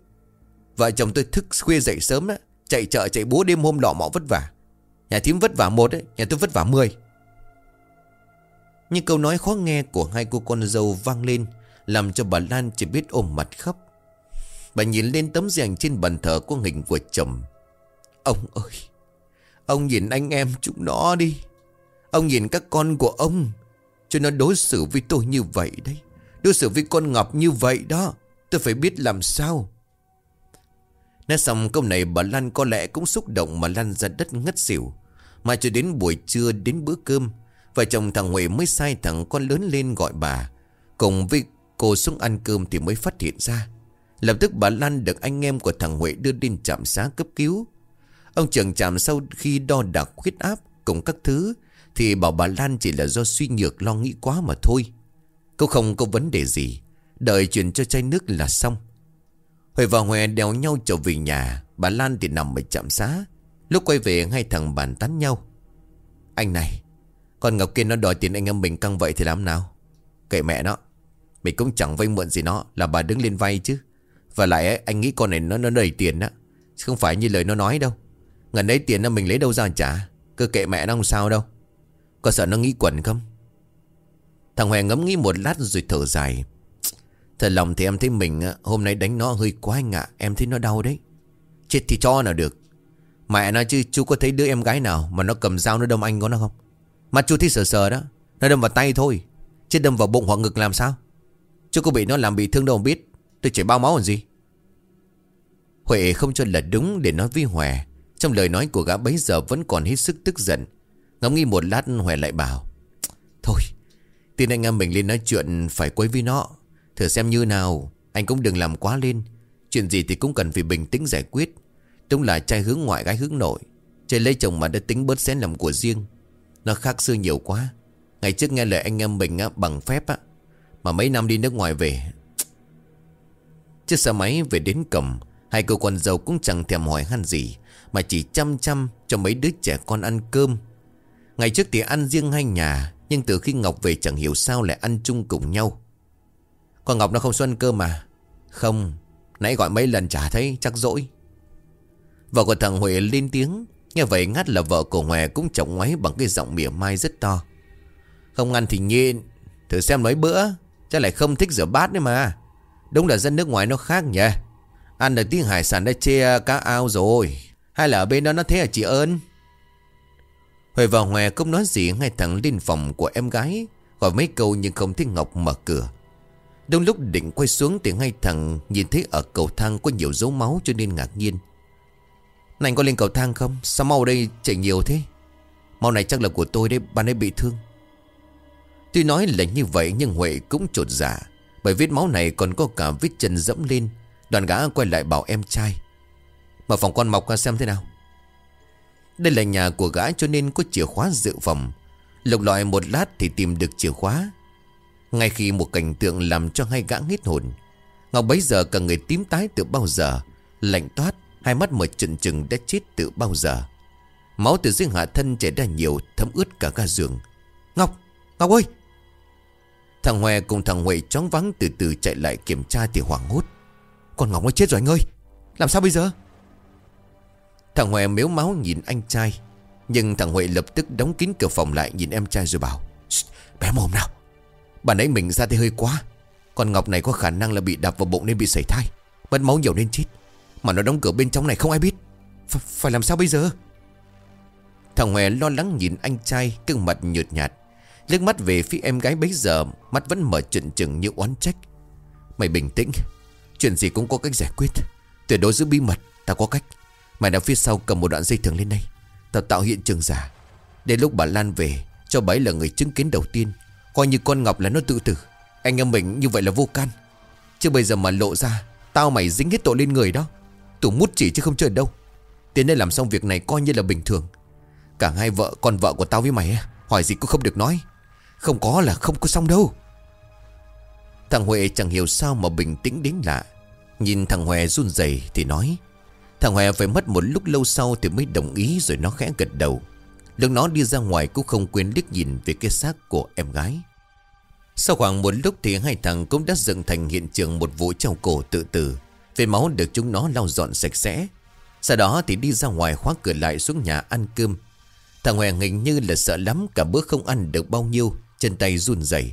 Vợ chồng tôi thức khuya dậy sớm á Chạy chợ chạy búa đêm hôm đỏ mọ vất vả. Nhà thím vất vả một ấy Nhà tôi vất vả mười. Nhưng câu nói khó nghe của hai cô con dâu vang lên Làm cho bà Lan chỉ biết ôm mặt khóc. Bà nhìn lên tấm giường trên bàn thờ của hình của chồng. Ông ơi Ông nhìn anh em chúng nó đi. Ông nhìn các con của ông. Cho nó đối xử với tôi như vậy đấy. Đối xử với con Ngọc như vậy đó. Tôi phải biết làm sao. Nói xong, câu này bà Lan có lẽ cũng xúc động mà lăn ra đất ngất xỉu. Mà cho đến buổi trưa, đến bữa cơm, Vợ chồng thằng Huệ mới sai thằng con lớn lên gọi bà. Cùng với cô xuống ăn cơm thì mới phát hiện ra. Lập tức bà Lan được anh em của thằng Huệ đưa đến trạm xá cấp cứu. Ông trưởng trạm sau khi đo đạc huyết áp cùng các thứ thì bảo bà Lan chỉ là do suy nhược lo nghĩ quá mà thôi. Cô không có vấn đề gì. Đợi chuyển cho chai nước là xong. Huệ và Huệ đèo nhau trở về nhà. Bà Lan thì nằm ở trạm xá. Lúc quay về hai thằng bàn tán nhau. Anh này Con Ngọc kia nó đòi tiền anh em mình căng vậy thì làm nào? Kệ mẹ nó. Mình cũng chẳng vay mượn gì nó Là bà đứng lên vay chứ. Và lại ấy, anh nghĩ con này nó nó đầy tiền á. Không phải như lời nó nói đâu. Ngần ấy tiền nó mình lấy đâu ra trả? Cứ kệ mẹ nó không sao đâu. Có sợ nó nghĩ quẩn không? Thằng Hòe ngẫm nghĩ một lát rồi thở dài. Thật lòng thì em thấy mình hôm nay đánh nó hơi quá anh ạ Em thấy nó đau đấy. Chết thì cho nào được. Mẹ nói chứ, chú có thấy đứa em gái nào Mà nó cầm dao nó đâm anh có nó không? Mặt chú thấy sờ sờ đó, Nó đâm vào tay thôi, Chứ đâm vào bụng hoặc ngực làm sao? Chú có bị nó làm bị thương đâu biết. Tôi chỉ bao máu còn gì? Huệ không cho là đúng để nói với Hòe. Trong lời nói của gã bấy giờ vẫn còn hết sức tức giận. Ngắm nghi một lát Huệ lại bảo Thôi Tin anh em mình lên nói chuyện phải quấy với nó. Thử xem như nào Anh cũng đừng làm quá lên. Chuyện gì thì cũng cần phải bình tĩnh giải quyết. Đúng là trai hướng ngoại gái hướng nội. Chơi lấy chồng mà đã tính bớt xén làm của riêng. Nó khác xưa nhiều quá. Ngày trước nghe lời anh em mình á, bằng phép á Mà mấy năm đi nước ngoài về Chiếc xe máy về đến cầm Hai cô con giàu cũng chẳng thèm hỏi han gì Mà chỉ chăm chăm cho mấy đứa trẻ con ăn cơm. Ngày trước thì ăn riêng hai nhà, Nhưng từ khi Ngọc về chẳng hiểu sao lại ăn chung cùng nhau. Còn Ngọc nó không xuân cơ mà. Không, Nãy gọi mấy lần chả thấy, chắc dỗi. Vợ của thằng Huệ lên tiếng. Nghe vậy ngắt là vợ của Huệ cũng chọc ngoáy bằng cái giọng mỉa mai rất to. Không ăn thì nhịn, Thử xem mấy bữa Chắc lại không thích rửa bát nữa mà. Đúng là dân nước ngoài nó khác nhỉ. Ăn được tiếng hải sản đã chê à, cá ao rồi. Hay là ở bên đó nó thế à chị ơn? Huệ và Huệ không nói gì Ngay thẳng lên phòng của em gái Gọi mấy câu nhưng không thấy Ngọc mở cửa Đông lúc định quay xuống thì ngay thẳng nhìn thấy ở cầu thang có nhiều dấu máu cho nên ngạc nhiên. Này có lên cầu thang không? Sao mau đây chảy nhiều thế? Mau này chắc là của tôi đấy, bạn ấy bị thương. Tuy nói là như vậy nhưng Huệ cũng trột giả, Bởi vết máu này còn có cả vết chân dẫm lên. Đoàn gã quay lại bảo em trai. Mở phòng con mọc ra xem thế nào. Đây là nhà của gã cho nên có chìa khóa dự phòng. Lục lọi một lát thì tìm được chìa khóa. Ngay khi một cảnh tượng làm cho hai gã hít hồn Ngọc bấy giờ cả người tím tái từ bao giờ Lạnh toát Hai mắt mở trừng trừng đã chết từ bao giờ. Máu từ dưới hạ thân chảy ra nhiều Thấm ướt cả ga giường. Ngọc, Ngọc ơi! Thằng Hoè cùng thằng Huệ chóng vắng từ từ chạy lại kiểm tra thì hoảng hốt. Con Ngọc nó chết rồi anh ơi! Làm sao bây giờ? Thằng Huệ miếu máu nhìn anh trai. Nhưng thằng Huệ lập tức đóng kín cửa phòng lại Nhìn em trai rồi bảo Bé mồm nào. Bạn ấy mình ra thì hơi quá. Con Ngọc này có khả năng là bị đập vào bụng nên bị sảy thai. Mất máu nhiều nên chết. Mà nó đóng cửa bên trong này không ai biết. Ph, Phải làm sao bây giờ? Thằng huệ lo lắng nhìn anh trai, Cưng mặt nhợt nhạt. Liếc mắt về phía em gái bấy giờ, Mắt vẫn mở trừng trừng như oán trách. Mày bình tĩnh. Chuyện gì cũng có cách giải quyết. Tuyệt đối giữ bí mật, ta có cách. Mày đằng phía sau cầm một đoạn dây thừng lên đây. Tao tạo hiện trường giả. Đến lúc bà Lan về, Cho bấy là người chứng kiến đầu tiên. Coi như con Ngọc là nó tự tử. Anh em mình như vậy là vô can. Chứ bây giờ mà lộ ra, Tao mày dính hết tội lên người đó. Tủ mút chỉ chứ không chơi đâu. Tiến đây làm xong việc này coi như là bình thường. Cả hai vợ, con vợ của tao với mày Hỏi gì cũng không được nói. Không có là không có xong đâu. Thằng Huệ chẳng hiểu sao mà bình tĩnh đến lạ. Nhìn thằng Huệ run rẩy thì nói Thằng Hòe phải mất một lúc lâu sau Thì mới đồng ý rồi nó khẽ gật đầu. Lúc nó đi ra ngoài cũng không quên liếc nhìn Về cái xác của em gái. Sau khoảng một lúc thì hai thằng cũng đã dựng thành hiện trường Một vụ treo cổ tự tử. Về máu được chúng nó lau dọn sạch sẽ. Sau đó thì đi ra ngoài khóa cửa lại xuống nhà ăn cơm. Thằng Hòe hình như là sợ lắm Cả bữa không ăn được bao nhiêu, Chân tay run rẩy.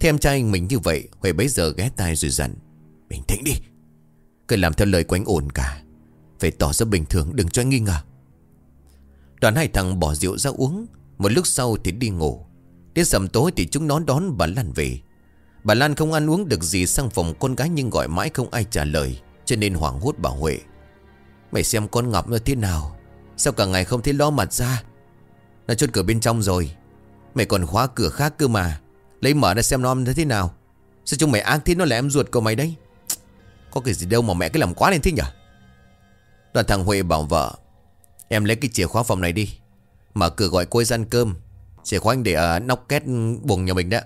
Thêm trai mình như vậy Huệ bấy giờ ghé tai rồi dặn, Bình tĩnh đi. Cứ làm theo lời của anh ổn cả. Phải tỏ ra bình thường, đừng cho anh nghi ngờ. Đoàn hai thằng bỏ rượu ra uống. Một lúc sau thì đi ngủ. Đến sầm tối thì chúng nó đón bà Lan về. Bà Lan không ăn uống được gì, sang phòng con gái Nhưng gọi mãi không ai trả lời, Cho nên hoảng hốt bà Huệ. Mày xem con Ngọc nó thế nào? Sao cả ngày không thấy lo mặt ra? Nó chốt cửa bên trong rồi. Mày còn khóa cửa khác cơ mà. Lấy mở ra xem nó thế thế nào. Sao chúng mày ác thế? Nó là em ruột của mày đấy. Có cái gì đâu mà mẹ cứ làm quá lên thế nhở? Đoàn thằng Huệ bảo vợ, Em lấy cái chìa khóa phòng này đi Mở cửa gọi cô ấy ăn cơm. Chìa khóa anh để ở nóc két buồng nhà mình đó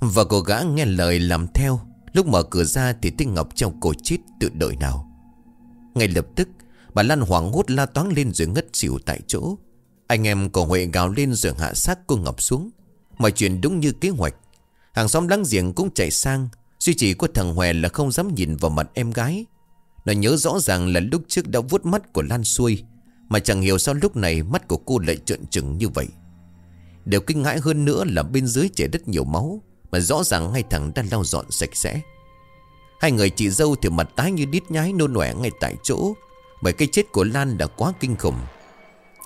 Và cô gã nghe lời làm theo, Lúc mở cửa ra thì Tinh Ngọc trong cổ chít tự đợi nào. Ngay lập tức, Bà Lan hoảng hốt la toáng lên rồi ngất xỉu tại chỗ. Anh em của Huệ gào lên rồi hạ sát cô Ngọc xuống. Mọi chuyện đúng như kế hoạch. Hàng xóm láng giềng cũng chạy sang Duy chỉ của thằng Huệ là không dám nhìn vào mặt em gái. Nó nhớ rõ ràng là lúc trước đã vuốt mắt của Lan xuôi, Mà chẳng hiểu sao lúc này mắt của cô lại trợn trừng như vậy. Điều kinh ngãi hơn nữa là bên dưới chảy rất nhiều máu, Mà rõ ràng hai thằng đang lau dọn sạch sẽ. Hai người chị dâu thì mặt tái như đít nhái nôn nỏe ngay tại chỗ, Bởi cái chết của Lan đã quá kinh khủng.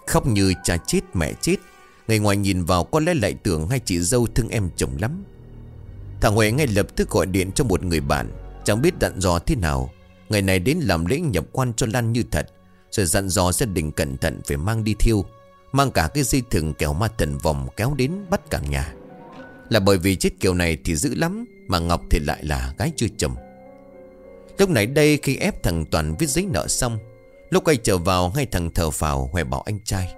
Khóc như cha chết, mẹ chết, Người ngoài nhìn vào có lẽ lại tưởng hai chị dâu thương em chồng lắm. Thằng Huệ ngay lập tức gọi điện cho một người bạn, Chẳng biết dặn dò thế nào người này đến làm lễ nhập quan cho Lan như thật, Rồi dặn dò gia đình cẩn thận phải mang đi thiêu, Mang cả cái dây thừng kéo ma thần vòng kéo đến bắt cả nhà. Là bởi vì chết kiểu này thì dữ lắm, Mà Ngọc thì lại là gái chưa chồng. Lúc nãy đây khi ép thằng Toàn viết giấy nợ xong, Lúc quay trở vào ngay thằng thờ phào Huệ bảo anh trai,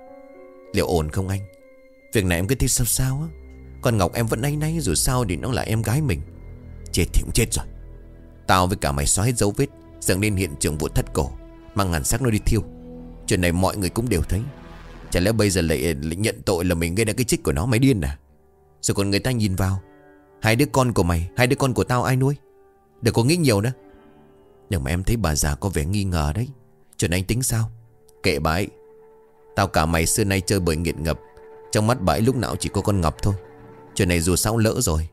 Liệu ổn không anh? Việc này em cứ thấy sao sao á. Còn Ngọc em vẫn nay nay rồi sao thì nó là em gái mình. Chết thì cũng chết rồi. Tao với cả mày xóa hết dấu vết Dẫn lên hiện trường vụ thất cổ Mang ngàn xác nó đi thiêu. Chuyện này mọi người cũng đều thấy. Chả lẽ bây giờ lại, lại nhận tội là mình gây ra cái chích của nó mày điên à? Rồi còn người ta nhìn vào. Hai đứa con của mày Hai đứa con của tao ai nuôi? Đừng có nghĩ nhiều nữa. Nhưng mà em thấy bà già có vẻ nghi ngờ đấy. Chuyện anh tính sao? Kệ bà ấy. Tao cả mày xưa nay chơi bời nghiện ngập. Trong mắt bà ấy lúc nào chỉ có con Ngọc thôi. Chuyện này dù sao lỡ rồi.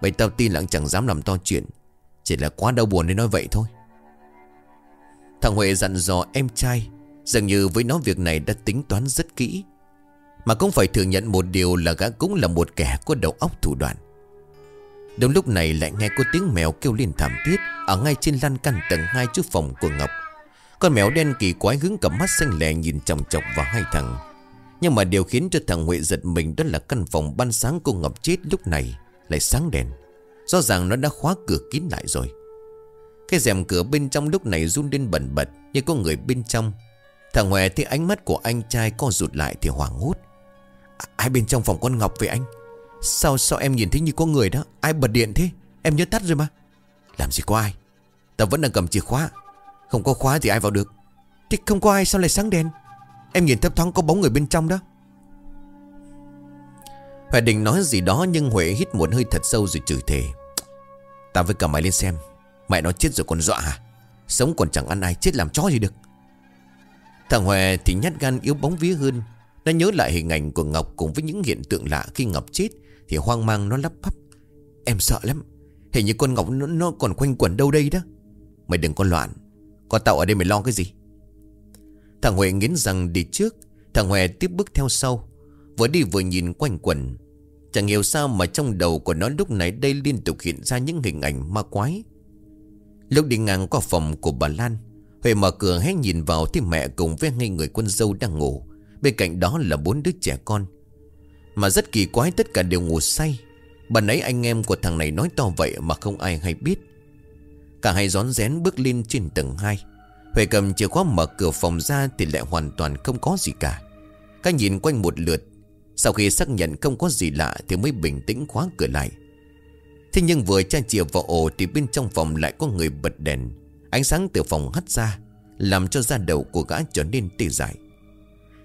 Vậy tao tin là chẳng dám làm to chuyện. Chỉ là quá đau buồn nên nói vậy thôi. Thằng Huệ dặn dò em trai, Dường như với nó việc này đã tính toán rất kỹ. Mà cũng phải thừa nhận một điều là gã cũng là một kẻ có đầu óc thủ đoạn. Đúng lúc này lại nghe có tiếng mèo kêu lên thảm thiết Ở ngay trên lan căn tầng 2 trước phòng của Ngọc. Con mèo đen kỳ quái hướng cầm mắt xanh lè nhìn chòng chọc vào hai thằng. Nhưng mà điều khiến cho thằng Huệ giật mình Đó là căn phòng ban sáng của Ngọc chết lúc này Lại sáng đèn. Rõ ràng nó đã khóa cửa kín lại rồi. Cái rèm cửa bên trong lúc này run lên bẩn bật Như có người bên trong. Thằng Huệ thấy ánh mắt của anh trai co rụt lại thì hoảng hốt. Ai bên trong phòng con Ngọc vậy anh? Sao sao em nhìn thấy như có người đó? Ai bật điện thế? Em nhớ tắt rồi mà. Làm gì có ai? Tao vẫn đang cầm chìa khóa. Không có khóa thì ai vào được. Thì không có ai sao lại sáng đèn? Em nhìn thấp thoáng có bóng người bên trong đó. Huệ định nói gì đó Nhưng Huệ hít một hơi thật sâu rồi chửi thề. Tao với cả mày lên xem. Mẹ nó chết rồi còn dọa hả? Sống còn chẳng ăn ai chết làm chó gì được. Thằng Huệ thì nhát gan yếu bóng vía hơn. Nó nhớ lại hình ảnh của Ngọc Cùng với những hiện tượng lạ khi Ngọc chết Thì hoang mang nó lắp bắp. Em sợ lắm. Hình như con Ngọc nó, nó còn quanh quẩn đâu đây đó. Mày đừng có loạn. Có tao ở đây mày lo cái gì? Thằng Huệ nghiến rằng đi trước. Thằng Huệ tiếp bước theo sau. Vừa đi vừa nhìn quanh quẩn. Chẳng hiểu sao mà trong đầu của nó lúc này đây liên tục hiện ra những hình ảnh ma quái. Lúc đi ngang qua phòng của bà Lan, Huệ mở cửa hé nhìn vào thì mẹ cùng với ngay người quân dâu đang ngủ. Bên cạnh đó là bốn đứa trẻ con. Mà rất kỳ quái, tất cả đều ngủ say. Bà nãy anh em của thằng này nói to vậy mà không ai hay biết. Cả hai rón rén bước lên trên tầng 2 Huệ cầm chìa khóa mở cửa phòng ra thì lại hoàn toàn không có gì cả. Các nhìn quanh một lượt, Sau khi xác nhận không có gì lạ thì mới bình tĩnh khóa cửa lại. Thế nhưng vừa tra chìa vào ổ thì bên trong phòng lại có người bật đèn. Ánh sáng từ phòng hắt ra, Làm cho da đầu của gã trở nên tê dại.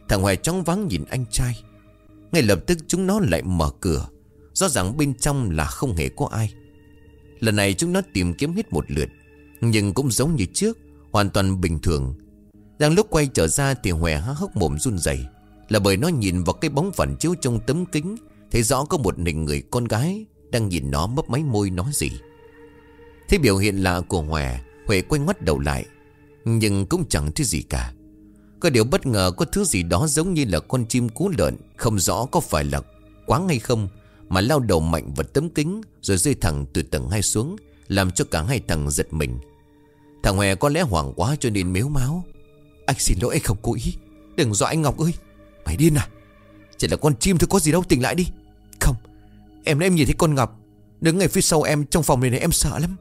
Thằng Hoài chóng vắng nhìn anh trai. Ngay lập tức chúng nó lại mở cửa. Rõ ràng bên trong là không hề có ai. Lần này chúng nó tìm kiếm hết một lượt, Nhưng cũng giống như trước, Hoàn toàn bình thường. Đang lúc quay trở ra thì Hòe há hốc mồm run rẩy, Là bởi nó nhìn vào cái bóng phản chiếu trong tấm kính, Thấy rõ có một hình người con gái. Đang nhìn nó mấp máy môi nói gì. Thế biểu hiện lạ của Hòe, Huệ quay ngoắt đầu lại, Nhưng cũng chẳng thấy gì cả. Có điều bất ngờ có thứ gì đó giống như là con chim cú lợn, Không rõ có phải là quáng hay không, Mà lao đầu mạnh vào tấm kính Rồi rơi thẳng từ tầng hai xuống, Làm cho cả hai thằng giật mình. Thằng Hòe có lẽ hoảng quá cho nên mếu máu. Anh xin lỗi, anh không cố ý. Đừng dọa anh Ngọc ơi. Mày điên à? Chỉ là con chim thôi, có gì đâu, tỉnh lại đi. Em nói em nhìn thấy con Ngọc, Đứng ngay phía sau em, trong phòng này này em sợ lắm.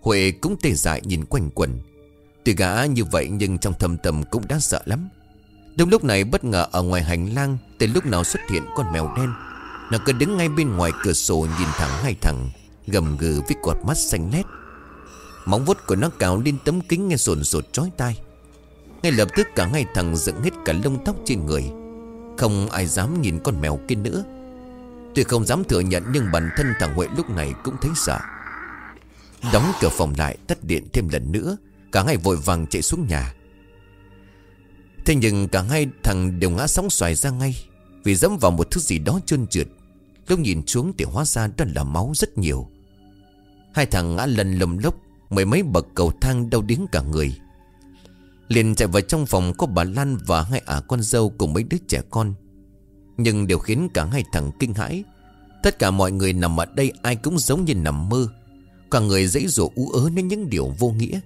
Huệ cũng tê dại nhìn quanh quần. Tuy gã như vậy nhưng trong thầm tầm cũng đã sợ lắm. Đúng lúc này bất ngờ ở ngoài hành lang, Từ lúc nào xuất hiện con mèo đen. Nó cứ đứng ngay bên ngoài cửa sổ nhìn thẳng hai thằng, Gầm gừ với quạt mắt xanh lét. Móng vuốt của nó cào lên tấm kính nghe sồn sột chói tai. Ngay lập tức cả hai thằng dựng hết cả lông tóc trên người. Không ai dám nhìn con mèo kia nữa. Tuy không dám thừa nhận, nhưng bản thân thằng Huệ lúc này cũng thấy sợ. Đóng cửa phòng lại, tắt điện thêm lần nữa, Cả hai vội vàng chạy xuống nhà. Thế nhưng cả hai thằng đều ngã sóng xoài ra ngay, Vì dẫm vào một thứ gì đó trơn trượt. Lúc nhìn xuống thì hóa ra đó là máu rất nhiều. Hai thằng ngã lần lầm lốc Mười mấy bậc cầu thang đau điếng cả người. Liền chạy vào trong phòng có bà Lan và hai ả con dâu cùng mấy đứa trẻ con. Nhưng điều khiến cả hai thằng kinh hãi, Tất cả mọi người nằm ở đây ai cũng giống như nằm mơ. Cả người dãy rủa ú ớ đến những điều vô nghĩa.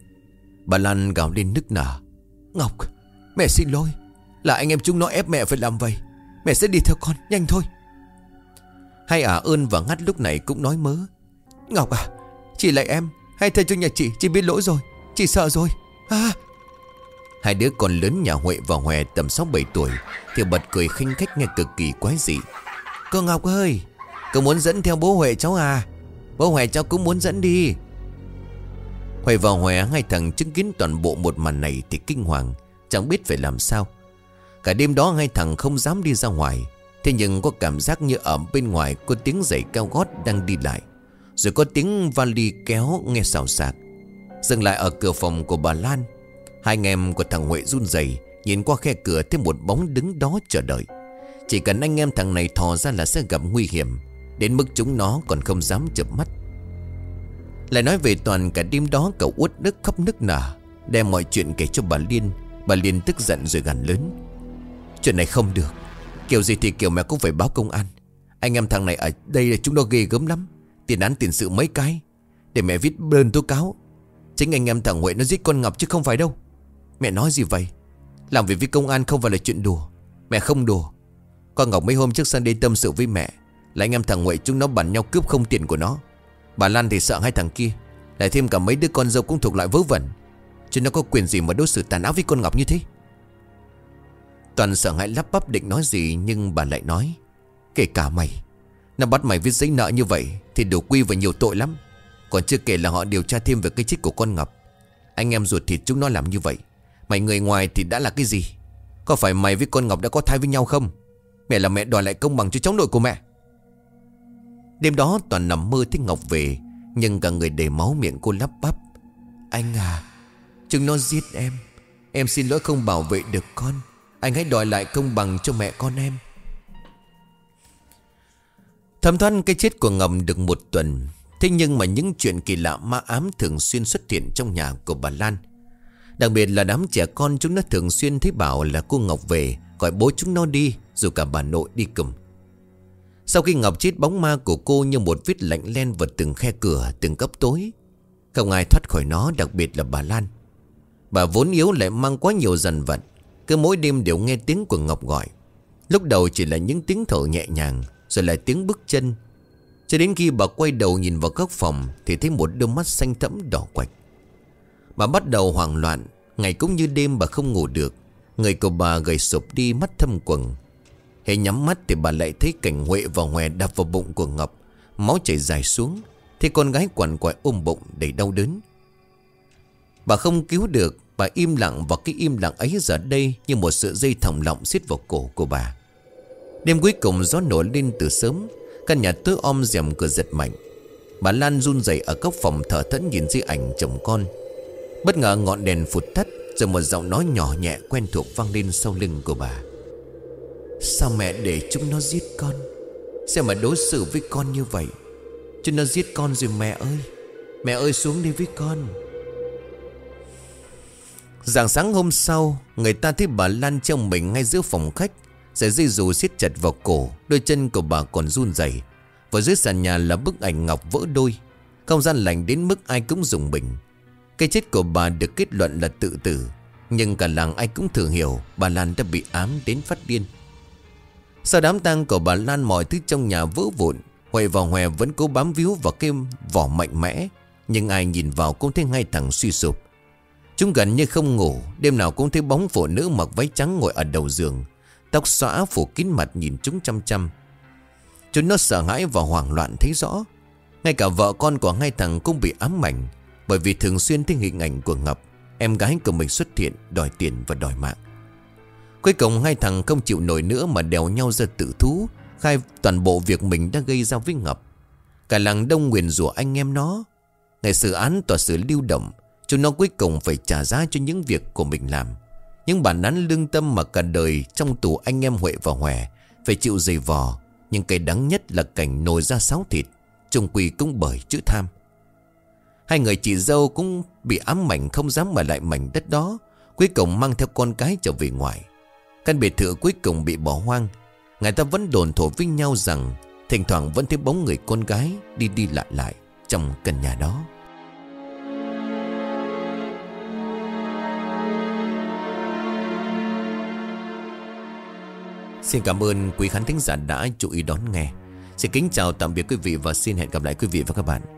Bà Lan gào lên nức nở. Ngọc, Mẹ xin lỗi. Là anh em chúng nó ép mẹ phải làm vậy. Mẹ sẽ đi theo con, nhanh thôi. Hai ả ơn và ngắt lúc này cũng nói mớ. Ngọc à Chị lại em, Hay thay cho nhà chị Chị biết lỗi rồi, Chị sợ rồi. À Hai đứa con lớn nhà Huệ và Hòe tầm 6-7 tuổi Thì bật cười khinh khách nghe cực kỳ quái dị. Cô Ngọc ơi Cô muốn dẫn theo bố Huệ cháu à? Bố Huệ cháu cũng muốn dẫn đi. Huệ và Huệ hai thằng chứng kiến toàn bộ một màn này thì kinh hoàng, Chẳng biết phải làm sao. Cả đêm đó hai thằng không dám đi ra ngoài, Thế nhưng có cảm giác như ở bên ngoài Có tiếng giày cao gót đang đi lại, Rồi có tiếng vali kéo nghe xào xạc. Dừng lại ở cửa phòng của bà Lan Hai anh em của thằng Huệ run rẩy, Nhìn qua khe cửa thêm một bóng đứng đó chờ đợi. Chỉ cần anh em thằng này thò ra là sẽ gặp nguy hiểm, Đến mức chúng nó còn không dám chụp mắt. Lại nói về toàn cả đêm đó, cậu út nước khóc nức nở, Đem mọi chuyện kể cho bà Liên. Bà Liên tức giận rồi gằn lớn. Chuyện này không được, Kiểu gì thì kiểu mẹ cũng phải báo công an. Anh em thằng này ở đây là chúng nó ghê gớm lắm, Tiền án tiền sự mấy cái. Để mẹ viết đơn tố cáo, Chính anh em thằng Huệ nó giết con Ngọc chứ không phải đâu. Mẹ nói gì vậy? Làm việc với công an không phải là chuyện đùa. Mẹ không đùa. Con Ngọc mấy hôm trước sang đây tâm sự với mẹ, Là anh em thằng Huệ chúng nó bắn nhau cướp không tiền của nó. Bà Lan thì sợ hai thằng kia, Lại thêm cả mấy đứa con dâu cũng thuộc loại vớ vẩn. Chứ nó có quyền gì mà đối xử tàn ác với con Ngọc như thế? Toàn sợ hãi lắp bắp định nói gì, Nhưng bà lại nói, Kể cả mày, Nó bắt mày viết giấy nợ như vậy Thì đủ quy và nhiều tội lắm. Còn chưa kể là họ điều tra thêm về cái chết của con Ngọc. Anh em ruột thịt chúng nó làm như vậy Mày người ngoài thì đã là cái gì? Có phải mày với con Ngọc đã có thai với nhau không? Mẹ là mẹ đòi lại công bằng cho cháu nội của mẹ. Đêm đó toàn nằm mơ thấy Ngọc về, Nhưng cả người đầy máu miệng cô lắp bắp. Anh à Chúng nó giết em Em xin lỗi không bảo vệ được con. Anh hãy đòi lại công bằng cho mẹ con em. Thầm thoát cái chết của Ngọc được một tuần. Thế nhưng mà những chuyện kỳ lạ ma ám thường xuyên xuất hiện trong nhà của bà Lan. Đặc biệt là đám trẻ con chúng nó thường xuyên thấy bảo là cô Ngọc về, Gọi bố chúng nó đi Dù cả bà nội đi cùng Sau khi Ngọc chết, bóng ma của cô như một vết lạnh len vào từng khe cửa, Từng cấp tối. Không ai thoát khỏi nó, đặc biệt là bà Lan. Bà vốn yếu lại mang quá nhiều dần vật Cứ mỗi đêm đều nghe tiếng của Ngọc gọi. Lúc đầu chỉ là những tiếng thở nhẹ nhàng, Rồi lại tiếng bước chân. Cho đến khi bà quay đầu nhìn vào góc phòng, Thì thấy một đôi mắt xanh thẫm đỏ quạch. Bà bắt đầu hoảng loạn, Ngày cũng như đêm bà không ngủ được. Người của bà gầy sụp đi mắt thâm quầng. Hệ nhắm mắt thì bà lại thấy cảnh Huệ và Hòe đập vào bụng của Ngọc. Máu chảy dài xuống, Thì con gái quằn quại ôm bụng đầy đau đớn. Bà không cứu được, Bà im lặng và cái im lặng ấy giờ đây Như một sợi dây thòng lọng xiết vào cổ của bà. Đêm cuối cùng gió nổi lên từ sớm, Căn nhà tối om rèm cửa giật mạnh. Bà Lan run rẩy ở góc phòng thở thẫn nhìn di ảnh chồng con. Bất ngờ ngọn đèn phụt tắt, Rồi một giọng nói nhỏ nhẹ quen thuộc vang lên sau lưng của bà. Sao mẹ để chúng nó giết con? Sao mà đối xử với con như vậy? Chúng nó giết con rồi mẹ ơi Mẹ ơi xuống đi với con. Dạng sáng hôm sau, Người ta thấy bà Lan treo mình ngay giữa phòng khách Sợi dây dù siết chặt vào cổ, Đôi chân của bà còn run rẩy. Và dưới sàn nhà là bức ảnh ngọc vỡ đôi. Không gian lạnh đến mức ai cũng dùng bình cái chết của bà được kết luận là tự tử, Nhưng cả làng ai cũng thừa hiểu Bà Lan đã bị ám đến phát điên. Sau đám tang của bà Lan, Mọi thứ trong nhà vỡ vụn, Huệ và Hòe vẫn cố bám víu vào cái vỏ mạnh mẽ, Nhưng ai nhìn vào cũng thấy ngay thẳng suy sụp. Chúng gần như không ngủ, Đêm nào cũng thấy bóng phụ nữ mặc váy trắng ngồi ở đầu giường, Tóc xõa phủ kín mặt nhìn chúng chăm chăm. Chúng nó sợ hãi và hoảng loạn thấy rõ, Ngay cả vợ con của hai thằng cũng bị ám ảnh bởi vì thường xuyên thấy hình ảnh của Ngọc, Em gái của mình xuất hiện, đòi tiền và đòi mạng. Cuối cùng hai thằng không chịu nổi nữa mà đèo nhau ra tự thú, Khai toàn bộ việc mình đã gây ra với Ngọc. Cả làng đông nguyền rủa anh em nó. Ngày xử án tòa xử lưu động, Chúng nó cuối cùng phải trả giá cho những việc của mình làm. Những bản án lương tâm mà cả đời trong tù anh em Huệ và Hòe Phải chịu dày vò, Nhưng cái đắng nhất là cảnh nồi ra sáo thịt trông quỳ cũng bởi chữ tham. Hai người chị dâu cũng bị ám mảnh không dám mà lại mảnh đất đó, Cuối cùng mang theo con cái trở về ngoài. Căn biệt thự cuối cùng bị bỏ hoang. Người ta vẫn đồn thổ với nhau rằng Thỉnh thoảng vẫn thấy bóng người con gái Đi đi lại lại Trong căn nhà đó. Xin cảm ơn quý khán thính giả đã chú ý đón nghe. Xin kính chào, tạm biệt quý vị Và xin hẹn gặp lại quý vị và các bạn.